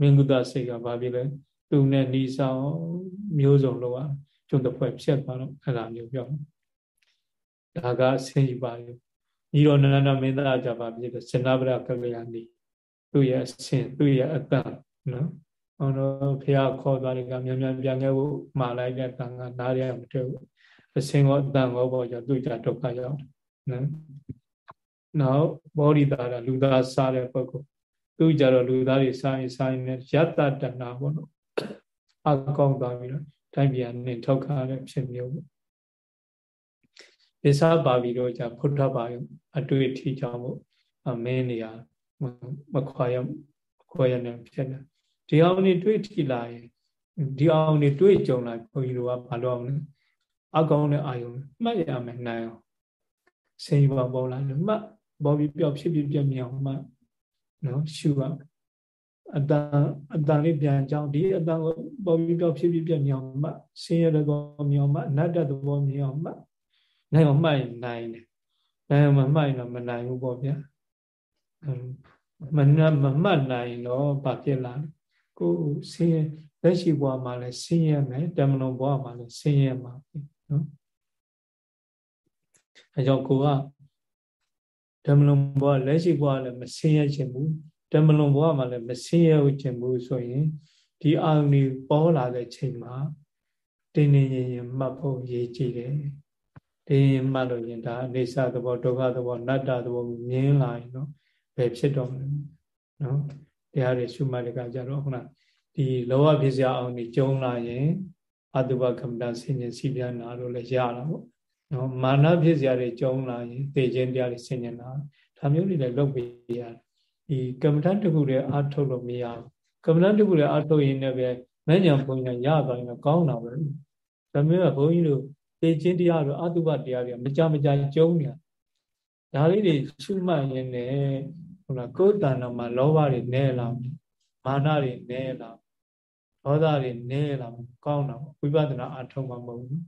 မင်္ဂုတစိတ်ကဘာဖြစ်လဲ သူနဲ့နီးဆောင်မျိုးစုံလောက်အောင်ကျွန်းတစ်ဖွဲ့ဖြတ်သွားတော့အဲ့ဒါမျိုးပြောဒါကဆင်းယူပါလေညီတော်နန္ဒမင်းသားကြပါဖြစ်တယ်စင်နာဗရကလျာဏီသူ့ရဲ့အဆင်သူ့ရဲ့အတန်နော်ဟောတော့ဖះခေါ်သွားတယ်ကမြန်မြန်ပြန်ခဲ့ဖို့မှာလိုက်တဲ့ကံကနားရမတွေ့ဘူးအစင်ကောအတန်ကောပေါ့ကြောင့်သူ့ကြဒုက္ခရောက်နော်နောက်ဘောဓိတာလူသားစားတဲ့ပုဂ္ဂိုလ်သူကြတော့လူသားတွေစားရင်စားရင်လည်းယတ္တတဏပေါ့နော် အကောင်းသွားပြီးတော့တိုင်းပြည်နဲ့ထောက်ခါတဲ့ဖြစ်မျိုးပေါ့ပိစာပါပြီးတော့じゃဖုဒ္ဓဘာယအတွေ့အထိကြောင့်မို့အမင်းနေရမခွာရခွာရနေဖြစ်တယ်ဒီအောင်နေတွေ့ထိလာရင်ဒီအောင်နေတွေ့ကြုံလာဘုန်းကြီးတို့ကဘာလို့အောင်လဲအကောင်းတဲ့အာယုံမှတ်ရမယ်နိုင်အောင်စိတ်ပေါ်ပေါ်လာလို့မှတ်ပေါ်ပြီးပြောက်ဖြစ်ဖြစ်ပြမြောင်မှနော်ရှုရ အတန်အတန်လေးပြန်ကြောင်းဒီအတန်ကိုပေါ်ပြီးပြောက်ဖြစ်ဖြစ်ပြမြောင်မှဆင်းရဲတဲ့ဘောမြောင်မှအနတ္တသဘောမြောင်မှနိုင်အောင်မှတ်ရင်နိုင်တယ်နိုင်အောင်မမှတ်ရင်တော့မနိုင်ဘူးပေါ့ဗျာမနမမှတ်နိုင်တော့ဘာဖြစ်လာလဲကိုဆင်းရဲလက်ရှိဘဝမှာလည်းဆင်းရဲမယ်တမလုံဘဝမှာလည်းဆင်းရဲမှာနော်အဲကြောင့်ကိုကဓမ္မလုံဘဝလက်ရှိဘဝလည်းမဆင်းရဲခြင်းဘူး ဓမ္မလုံဘဝမှာလည်းမဆင်းရဲခြင်းဘူးဆိုရင်ဒီအာရုံတွေပေါ်လာတဲ့ချိန်မှာတင်းတင်းရင်ရင်မှတ်ဖို့ရည်ကြည်တယ်တတင်းမှတ်လို့ရင်ဒါအိသသဘောဒုက္ခသဘောနတ္တသဘောမြင်လာရင်နော်ဘယ်ဖြစ်တော့မလဲနော်တရားတွေရှုမှတ်တဲ့ကကြတော့ခုနဒီလောဘဖြစ်စရာအောင်ဒီကျုံလာရင်အတုပကမ္မတာဆင်ញင်စီပြနာလို့လည်းရတာပေါ့နော်မာနဖြစ်စရာတွေကျုံလာရင်သေခြင်းတရားတွေဆင်ញင်တာဒါမျိုးတွေလည်းလုပ်ပေးရတယ် ဒီကမ္မတာတခုတည်းအထုတ်လို့မရဘူးကမ္မတာတခုတည်းအထုတ်ရင်လည်းပဲမဲ့ညာပုံညာရသွားရင်ကောင်းတာပဲဒါမျိုးကဘုန်းကြီးတို့သေခြင်းတရားတို့အတုပတရားတွေမကြမကြကျုံနေတာဒါလေးတွေရှုမှတ်ရင်းနဲ့ဟုတ်လားကိုယ်တဏ္ဍာမှာလောဘတွေနဲလာမာနတွေနဲလာဒေါသတွေနဲလာကောင်းတာဝိပဿနာအထုံးမှာမဟုတ်ဘူး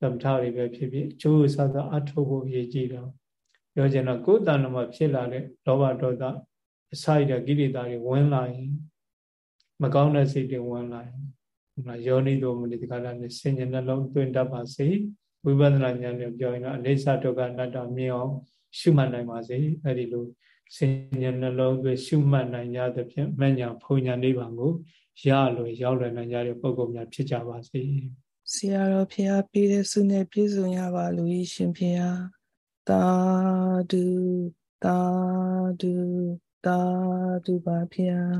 သမထတွေပဲဖြစ်ဖြစ်အကျိုးဆသာအထုံးဖို့ရည်ကြည်တော့ပြောချင်တော့ကိုယ်တဏ္ဍာမှာဖြစ်လာတဲ့လောဘဒေါသ အစာရတဲ့ကိလေသာတွေဝင်လာရင်မကောင်းတဲ့စိတ်တွေဝင်လာရင်ဟုတ်လားယောနိတော်မူဒီကလာနဲ့ဆင်ញနှလုံးသွင်းတတ်ပါစေဝိပဿနာဉာဏ်နဲ့ပြောရင်တော့အိဋ္ဌဒုက္ခအနတ္တမြင်အောင်ရှုမှတ်နိုင်ပါစေအဲ့ဒီလိုစဉ္ညာနှလုံးသွင်းရှုမှတ်နိုင်ကြသဖြင့်မညာဖုန်ညာနိဗ္ဗာန်ကိုရလို့ရောက်လွယ်နိုင်ကြတဲ့ပုဂ္ဂိုလ်များဖြစ်ကြပါစေ
ဆရာတော်ဖျားပေးတဲ့ဆုနဲ့ပြည့်စုံရပါလို့ရှင်ဖျားသာဓုသာဓု သာဓုပါဖျား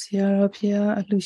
ဆရာတော်ဖျားအလှ